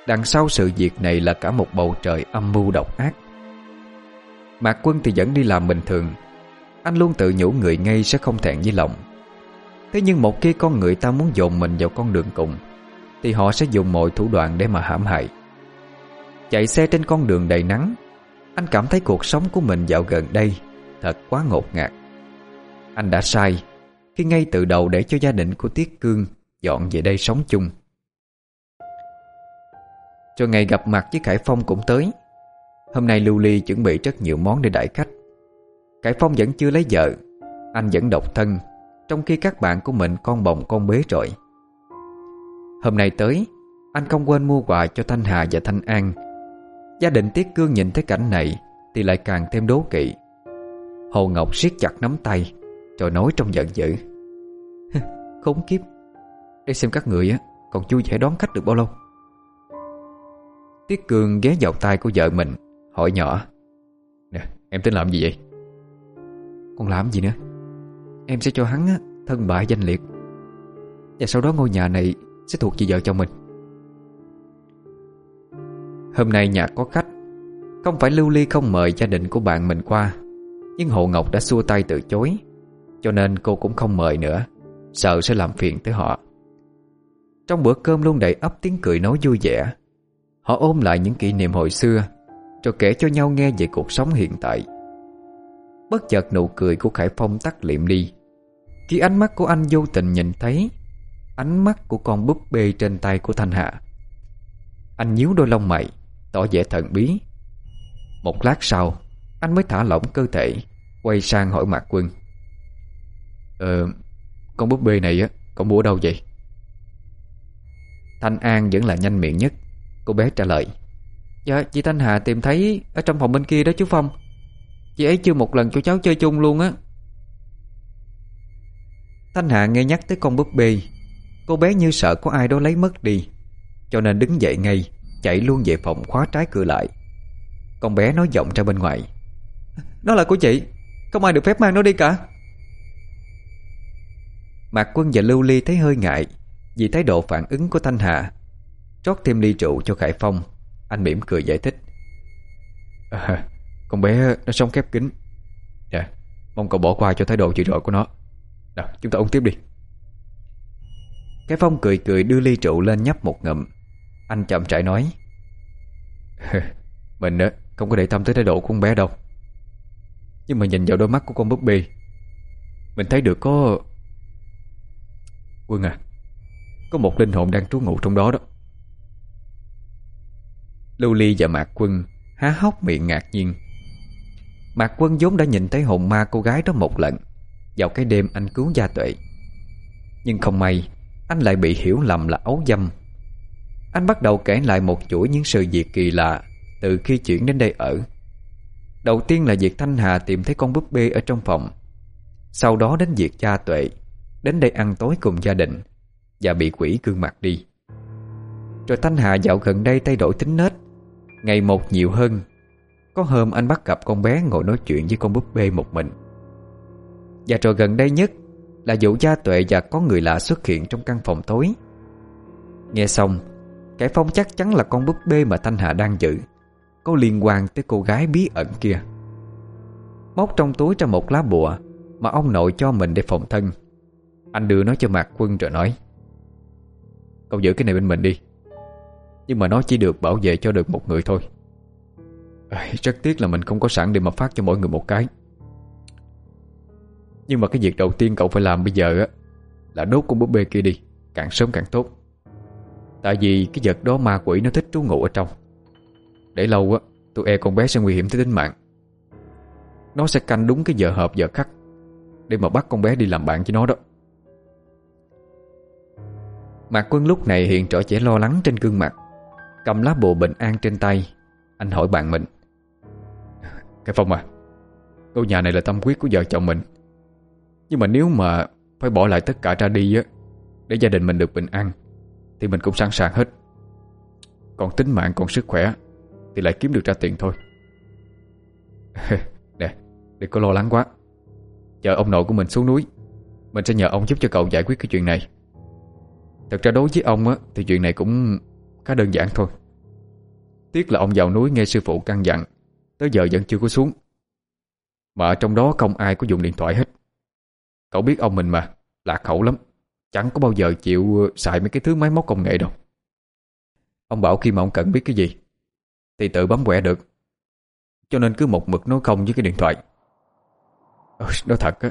Đằng sau sự việc này là cả một bầu trời âm mưu độc ác. Mạc Quân thì vẫn đi làm bình thường. Anh luôn tự nhủ người ngay sẽ không thẹn với lòng. Thế nhưng một khi con người ta muốn dồn mình vào con đường cùng, Thì họ sẽ dùng mọi thủ đoạn để mà hãm hại. Chạy xe trên con đường đầy nắng. Anh cảm thấy cuộc sống của mình dạo gần đây Thật quá ngột ngạt. Anh đã sai Khi ngay từ đầu để cho gia đình của Tiết Cương Dọn về đây sống chung. Cho ngày gặp mặt với Khải Phong cũng tới. Hôm nay Lưu Ly chuẩn bị rất nhiều món để đãi khách. Khải Phong vẫn chưa lấy vợ. Anh vẫn độc thân, Trong khi các bạn của mình con bồng con bế rồi. Hôm nay tới, Anh không quên mua quà cho Thanh Hà và Thanh An. Gia đình Tiết Cương nhìn thấy cảnh này Thì lại càng thêm đố kỵ. Hồ Ngọc siết chặt nắm tay, Rồi nói trong giận dữ. Khốn kiếp. Để xem các người á, còn chui vẻ đón khách được bao lâu. Tiết Cương ghé vào tay của vợ mình, Hỏi nhỏ. Nè, em tính làm gì vậy? Còn làm gì nữa? Em sẽ cho hắn thân bại danh liệt. Và sau đó ngôi nhà này Sẽ thuộc về vợ chồng mình. Hôm nay nhà có khách. Không phải Lưu Ly không mời gia đình của bạn mình qua, Nhưng Hồ Ngọc đã xua tay từ chối, Cho nên cô cũng không mời nữa, Sợ sẽ làm phiền tới họ. Trong bữa cơm luôn đầy ấp tiếng cười nói vui vẻ, Họ ôm lại những kỷ niệm hồi xưa, Rồi kể cho nhau nghe về cuộc sống hiện tại. Bất chợt nụ cười của Khải Phong tắt liệm đi. Khi ánh mắt của anh vô tình nhìn thấy, Ánh mắt của con búp bê trên tay của Thanh Hạ Anh nhíu đôi lông mày. Tỏ vẻ thần bí. Một lát sau, Anh mới thả lỏng cơ thể, Quay sang hỏi Mạc Quân. Ờ Con búp bê này á, Con mua ở đâu vậy? Thanh An vẫn là nhanh miệng nhất, Cô bé trả lời. Dạ chị Thanh Hà tìm thấy Ở trong phòng bên kia đó chú Phong. Chị ấy chưa một lần cho cháu chơi chung luôn á. Thanh Hà nghe nhắc tới con búp bê, Cô bé như sợ có ai đó lấy mất đi, Cho nên đứng dậy ngay. Chạy luôn về phòng khóa trái cửa lại. Con bé nói giọng ra bên ngoài. Nó là của chị Không ai được phép mang nó đi cả. Mạc Quân và Lưu Ly thấy hơi ngại Vì thái độ phản ứng của Thanh Hà. Trót thêm ly rượu cho Khải Phong. Anh mỉm cười giải thích. À, Con bé nó sống khép kín. Dạ Mong cậu bỏ qua cho thái độ chịu rọi của nó. Nào chúng ta uống tiếp đi. Khải Phong cười cười đưa ly rượu lên nhấp một ngụm. Anh chậm rãi nói. (laughs) Mình á, không có để tâm tới thái độ của con bé đâu. Nhưng mà nhìn vào đôi mắt của con búp bê, Mình thấy được có Quân à Có một linh hồn đang trú ngụ trong đó đó. Lưu Ly và Mạc Quân há hốc miệng ngạc nhiên. Mạc Quân vốn đã nhìn thấy hồn ma cô gái đó một lần Vào cái đêm anh cứu gia tuệ. Nhưng không may, Anh lại bị hiểu lầm là ấu dâm. Anh bắt đầu kể lại một chuỗi những sự việc kỳ lạ Từ khi chuyển đến đây ở. Đầu tiên là việc Thanh Hà tìm thấy con búp bê ở trong phòng. Sau đó đến việc cha tuệ Đến đây ăn tối cùng gia đình Và bị quỷ cương mặt đi. Rồi Thanh Hà dạo gần đây thay đổi tính nết. Ngày một nhiều hơn. Có hôm anh bắt gặp con bé ngồi nói chuyện với con búp bê một mình. Và rồi gần đây nhất Là vụ gia tuệ và có người lạ xuất hiện trong căn phòng tối. Nghe xong Kẻ Phong chắc chắn là con búp bê mà Thanh Hà đang giữ. Có liên quan tới cô gái bí ẩn kia. Móc trong túi ra một lá bùa Mà ông nội cho mình để phòng thân. Anh đưa nó cho Mạc Quân rồi nói Cậu giữ cái này bên mình đi. Nhưng mà nó chỉ được bảo vệ cho được một người thôi. À, Rất tiếc là mình không có sẵn để mà phát cho mỗi người một cái. Nhưng mà cái việc đầu tiên cậu phải làm bây giờ á Là đốt con búp bê kia đi Càng sớm càng tốt. Tại vì cái vật đó ma quỷ nó thích trú ngụ ở trong. Để lâu á Tôi e con bé sẽ nguy hiểm tới tính mạng. Nó sẽ canh đúng cái giờ hợp giờ khắc Để mà bắt con bé đi làm bạn với nó đó. Mạc Quân lúc này hiện trở trẻ lo lắng trên gương mặt, Cầm lá bùa bình an trên tay, Anh hỏi bạn mình. Cái Phong à Ngôi nhà này là tâm quyết của vợ chồng mình. Nhưng mà nếu mà Phải bỏ lại tất cả ra đi á, Để gia đình mình được bình an thì mình cũng sẵn sàng hết. Còn tính mạng, còn sức khỏe Thì lại kiếm được ra tiền thôi. (laughs) Nè, Đừng có lo lắng quá. Chờ ông nội của mình xuống núi, Mình sẽ nhờ ông giúp cho cậu giải quyết cái chuyện này. Thật ra đối với ông á, Thì chuyện này cũng khá đơn giản thôi. Tiếc là ông vào núi nghe sư phụ căn dặn, Tới giờ vẫn chưa có xuống. Mà ở trong đó không ai có dùng điện thoại hết. Cậu biết ông mình mà, Lạc khẩu lắm. Chẳng có bao giờ chịu ờ, xài mấy cái thứ máy móc công nghệ đâu. Ông bảo khi mà ông cần biết cái gì Thì tự bấm quẹ được. Cho nên cứ một mực nói không với cái điện thoại. Ôi, Nói thật á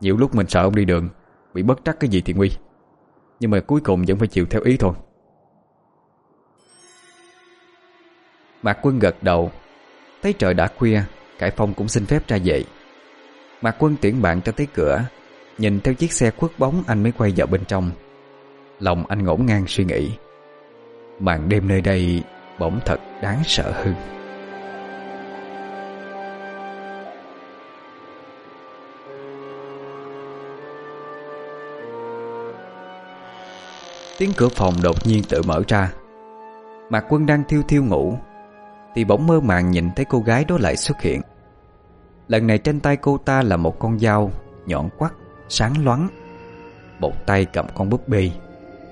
Nhiều lúc mình sợ ông đi đường Bị bất trắc cái gì thì nguy. Nhưng mà cuối cùng vẫn phải chịu theo ý thôi. Mạc Quân gật đầu. Thấy trời đã khuya Cải Phong cũng xin phép ra dậy Mạc Quân tiễn bạn cho tới cửa. Nhìn theo chiếc xe khuất bóng anh mới quay vào bên trong. Lòng anh ngổn ngang suy nghĩ. Màn đêm nơi đây bỗng thật đáng sợ hơn. Tiếng cửa phòng đột nhiên tự mở ra. Mạc Quân đang thiêu thiêu ngủ Thì bỗng mơ màng nhìn thấy cô gái đó lại xuất hiện. Lần này trên tay cô ta là một con dao Nhọn quắt, sáng loáng. Một tay cầm con búp bê,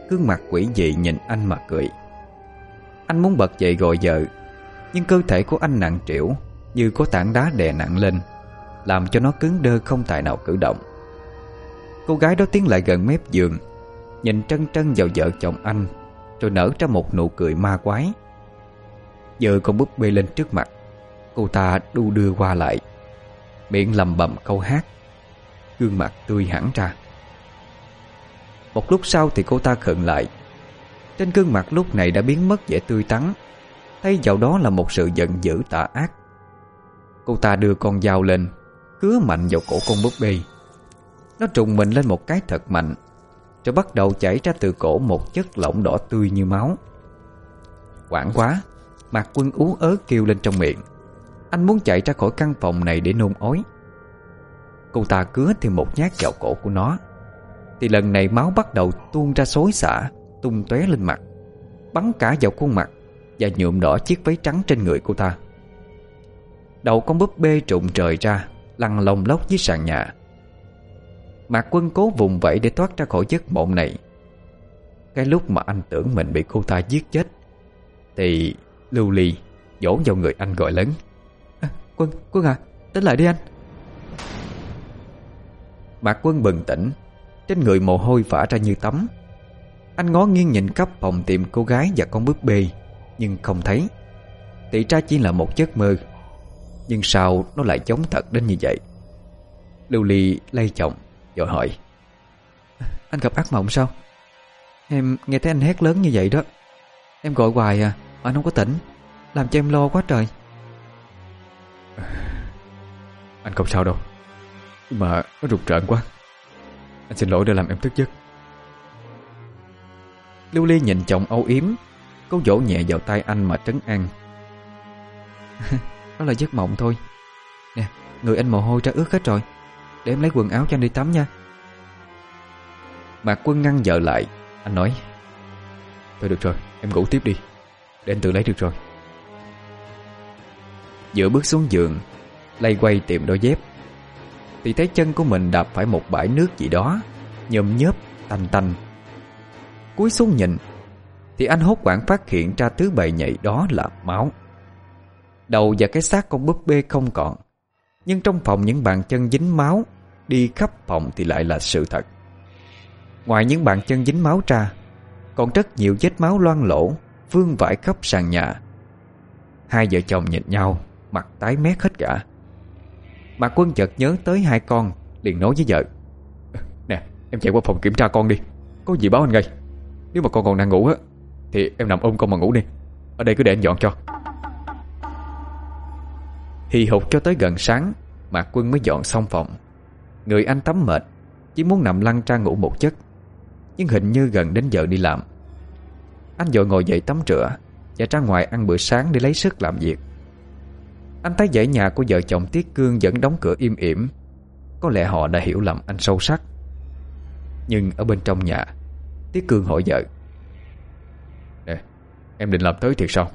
Gương mặt quỷ dị nhìn anh mà cười. Anh muốn bật dậy gọi vợ, Nhưng cơ thể của anh nặng trĩu Như có tảng đá đè nặng lên, Làm cho nó cứng đơ không tài nào cử động. Cô gái đó tiến lại gần mép giường, Nhìn trân trân vào vợ chồng anh, Rồi nở ra một nụ cười ma quái. Giờ con búp bê lên trước mặt, Cô ta đu đưa qua lại, Miệng lầm bầm câu hát. Gương mặt tươi hẳn ra. Một lúc sau thì cô ta khựng lại. Trên gương mặt lúc này đã biến mất vẻ tươi tắn, Thay vào đó là một sự giận dữ tà ác. Cô ta đưa con dao lên, Cứa mạnh vào cổ con búp bê. Nó trùng mình lên một cái thật mạnh, Rồi bắt đầu chảy ra từ cổ một chất lỏng đỏ tươi như máu. Quảng quá Mặt quân ú ớ kêu lên trong miệng. Anh muốn chạy ra khỏi căn phòng này để nôn ói. Cô ta cứa thêm một nhát vào cổ của nó. Thì lần này máu bắt đầu tuôn ra xối xả Tung tóe lên mặt Bắn cả vào khuôn mặt Và nhuộm đỏ chiếc váy trắng trên người cô ta. Đầu con búp bê trụng trời ra Lăn lông lóc dưới sàn nhà. Mạc quân cố vùng vẫy để thoát ra khỏi giấc mộng này. Cái lúc mà anh tưởng mình bị cô ta giết chết Thì Lưu Ly dỗ vào người anh gọi lớn. À, Quân, Quân à, tính lại đi anh. Mạc Quân bừng tỉnh, Trên người mồ hôi vã ra như tắm. Anh ngó nghiêng nhìn khắp phòng tìm cô gái và con búp bê, Nhưng không thấy. Tỷ ra chỉ là một giấc mơ, Nhưng sao nó lại giống thật đến như vậy? Lưu Ly lay chồng Rồi hỏi. (laughs) Anh gặp ác mộng sao? Em nghe thấy anh hét lớn như vậy đó. Em gọi hoài à Mà anh không có tỉnh. Làm cho em lo quá trời. Anh không sao đâu mà nó rụt rợn quá. Anh xin lỗi đã làm em thức giấc. Lưu Ly nhìn chồng âu yếm Cô vỗ nhẹ vào tay anh mà trấn an. (laughs) Đó là giấc mộng thôi. Nè, người anh mồ hôi ra ướt hết rồi. Để em lấy quần áo cho anh đi tắm nha. Mạc Quân ngăn vợ lại. Anh nói Thôi được rồi, em ngủ tiếp đi. Để anh tự lấy được rồi. Giữa bước xuống giường Lay quay tìm đôi dép thì thấy chân của mình đạp phải một bãi nước gì đó Nhôm nhớp, tanh tanh. Cúi xuống nhìn Thì anh hốt quảng phát hiện ra thứ bầy nhảy đó là máu. Đầu và cái xác con búp bê không còn Nhưng trong phòng những bàn chân dính máu Đi khắp phòng thì lại là sự thật. Ngoài những bàn chân dính máu ra Còn rất nhiều vết máu loang lỗ Vương vãi khắp sàn nhà. Hai vợ chồng nhìn nhau Mặt tái mét hết cả mà Quân chợt nhớ tới hai con, Liền nói với vợ. Nè, em chạy qua phòng kiểm tra con đi, Có gì báo anh ngay. Nếu mà con còn đang ngủ á, Thì em nằm ôm con mà ngủ đi. Ở đây cứ để anh dọn cho. Hì hục cho tới gần sáng Mạc Quân mới dọn xong phòng. Người anh tắm mệt, Chỉ muốn nằm lăn ra ngủ một giấc. Nhưng hình như gần đến giờ đi làm. Anh vội ngồi dậy tắm rửa Và ra ngoài ăn bữa sáng để lấy sức làm việc anh thấy dãy nhà của vợ chồng Tiết Cương vẫn đóng cửa im ỉm. Có lẽ họ đã hiểu lầm anh sâu sắc. Nhưng ở bên trong nhà Tiết Cương hỏi vợ. Nè, Em định làm tới thiệt sao?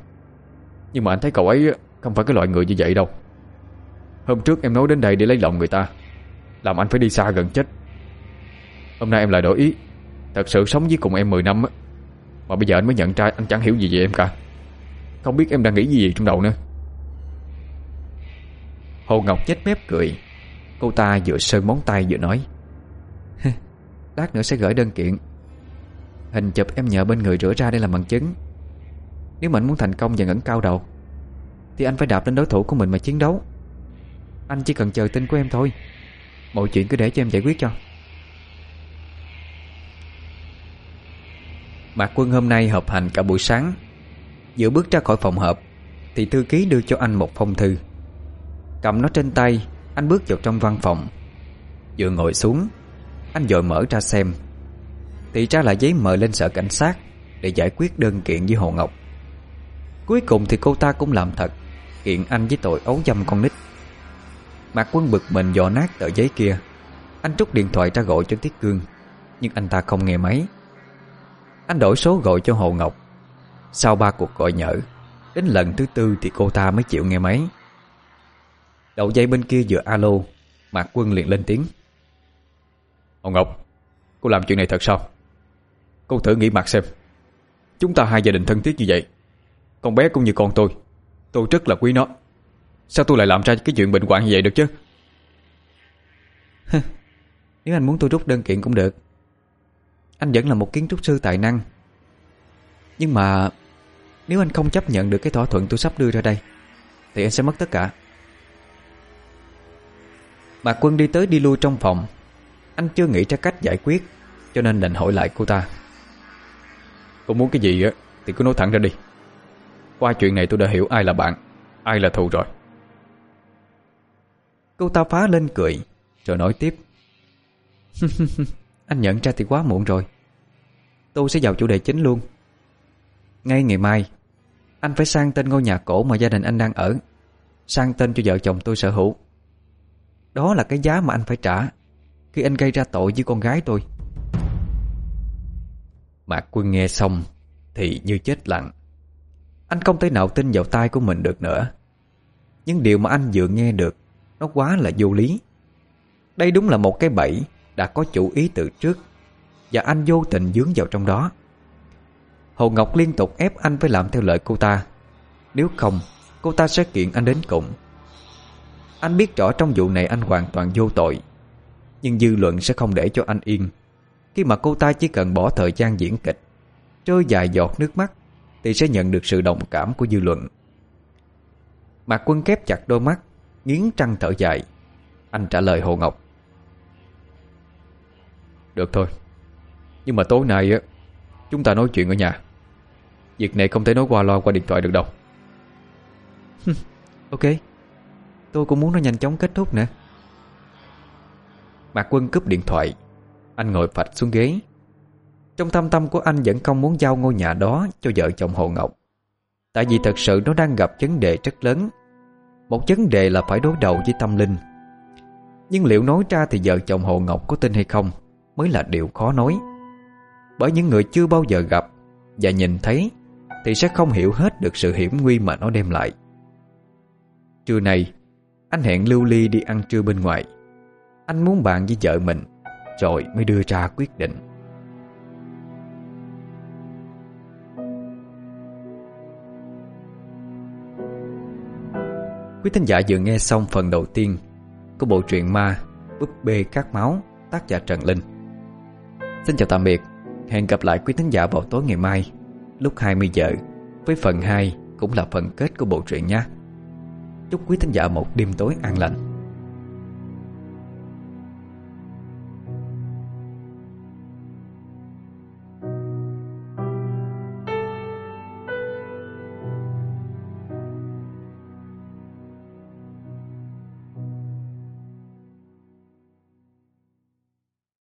Nhưng mà anh thấy cậu ấy Không phải cái loại người như vậy đâu. Hôm trước em nói đến đây để lấy lòng người ta. Làm anh phải đi xa gần chết. Hôm nay em lại đổi ý. Thật sự sống với cùng em 10 năm Mà bây giờ anh mới nhận ra anh chẳng hiểu gì về em cả. Không biết em đang nghĩ gì, trong đầu nữa. Hồ Ngọc nhếch mép cười. Cô ta vừa sơn móng tay vừa nói. Lát nữa sẽ gửi đơn kiện. Hình chụp em nhờ bên người rửa ra để làm bằng chứng. Nếu mà anh muốn thành công và ngẩng cao đầu, Thì anh phải đạp lên đối thủ của mình mà chiến đấu. Anh chỉ cần chờ tin của em thôi. Mọi chuyện cứ để cho em giải quyết cho. Mạc Quân hôm nay họp hành cả buổi sáng. Vừa bước ra khỏi phòng họp, Thì thư ký đưa cho anh một phong thư. Cầm nó trên tay, Anh bước vào trong văn phòng. Vừa ngồi xuống, Anh dội mở ra xem. Thì ra là giấy mời lên sở cảnh sát Để giải quyết đơn kiện với Hồ Ngọc. Cuối cùng thì cô ta cũng làm thật, Kiện anh với tội ấu dâm con nít. Mạc Quân bực mình dò nát tờ giấy kia. Anh trút điện thoại ra gọi cho Tiết Cương, Nhưng anh ta không nghe máy. Anh đổi số gọi cho Hồ Ngọc. Sau ba cuộc gọi nhỡ, Đến lần thứ tư thì cô ta mới chịu nghe máy. Đầu dây bên kia vừa alo, Mạc Quân liền lên tiếng. Hồng Ngọc, Cô làm chuyện này thật sao? Cô thử nghĩ mặt xem. Chúng ta hai gia đình thân thiết như vậy, Con bé cũng như con tôi Tôi rất là quý nó. Sao tôi lại làm ra cái chuyện bệnh hoạn như vậy được chứ? Nếu anh muốn tôi rút đơn kiện cũng được. Anh vẫn là một kiến trúc sư tài năng. Nhưng mà, Nếu anh không chấp nhận được cái thỏa thuận tôi sắp đưa ra đây, Thì anh sẽ mất tất cả. Mạc Quân đi tới đi lui trong phòng. Anh chưa nghĩ ra cách giải quyết Cho nên định hỏi lại cô ta. Cô muốn cái gì á Thì cứ nói thẳng ra đi. Qua chuyện này tôi đã hiểu ai là bạn Ai là thù rồi. Cô ta phá lên cười Rồi nói tiếp. (laughs) Anh nhận ra thì quá muộn rồi. Tôi sẽ vào chủ đề chính luôn. Ngay ngày mai Anh phải sang tên ngôi nhà cổ mà gia đình anh đang ở. Sang tên cho vợ chồng tôi sở hữu đó là cái giá mà anh phải trả Khi anh gây ra tội với con gái tôi. Mạc Quân nghe xong Thì như chết lặng. Anh không thể nào tin vào tai của mình được nữa. Nhưng điều mà anh vừa nghe được, Nó quá là vô lý. Đây đúng là một cái bẫy Đã có chủ ý từ trước, Và anh vô tình dướng vào trong đó. Hồ Ngọc liên tục ép anh phải làm theo lời cô ta. Nếu không, Cô ta sẽ kiện anh đến cùng. Anh biết rõ trong vụ này anh hoàn toàn vô tội. Nhưng dư luận sẽ không để cho anh yên. Khi mà cô ta chỉ cần bỏ thời gian diễn kịch Rơi dài giọt nước mắt, Thì sẽ nhận được sự đồng cảm của dư luận. Mạc Quân kép chặt đôi mắt, Nghiến trăng thở dài. Anh trả lời Hồ Ngọc. Được thôi. Nhưng mà tối nay á, Chúng ta nói chuyện ở nhà. Việc này không thể nói qua loa qua điện thoại được đâu. (laughs) Ok. Tôi cũng muốn nó nhanh chóng kết thúc nữa Mạc Quân cúp điện thoại. Anh ngồi phạch xuống ghế. Trong thâm tâm của anh vẫn không muốn giao ngôi nhà đó Cho vợ chồng Hồ Ngọc. Tại vì thật sự nó đang gặp vấn đề rất lớn. Một vấn đề là phải đối đầu với tâm linh. Nhưng liệu nói ra thì vợ chồng Hồ Ngọc có tin hay không Mới là điều khó nói. Bởi những người chưa bao giờ gặp Và nhìn thấy Thì sẽ không hiểu hết được sự hiểm nguy mà nó đem lại. Trưa nay anh hẹn Lưu Ly đi ăn trưa bên ngoài. Anh muốn bạn với vợ mình, Rồi mới đưa ra quyết định. Quý thính giả vừa nghe xong phần đầu tiên Của bộ truyện ma Búp bê cát máu, Tác giả Trần Linh. Xin chào tạm biệt. Hẹn gặp lại quý thính giả vào tối ngày mai, Lúc 20 giờ. Với phần 2 cũng là phần kết của bộ truyện nhé. Chúc quý thính giả một đêm tối an lành.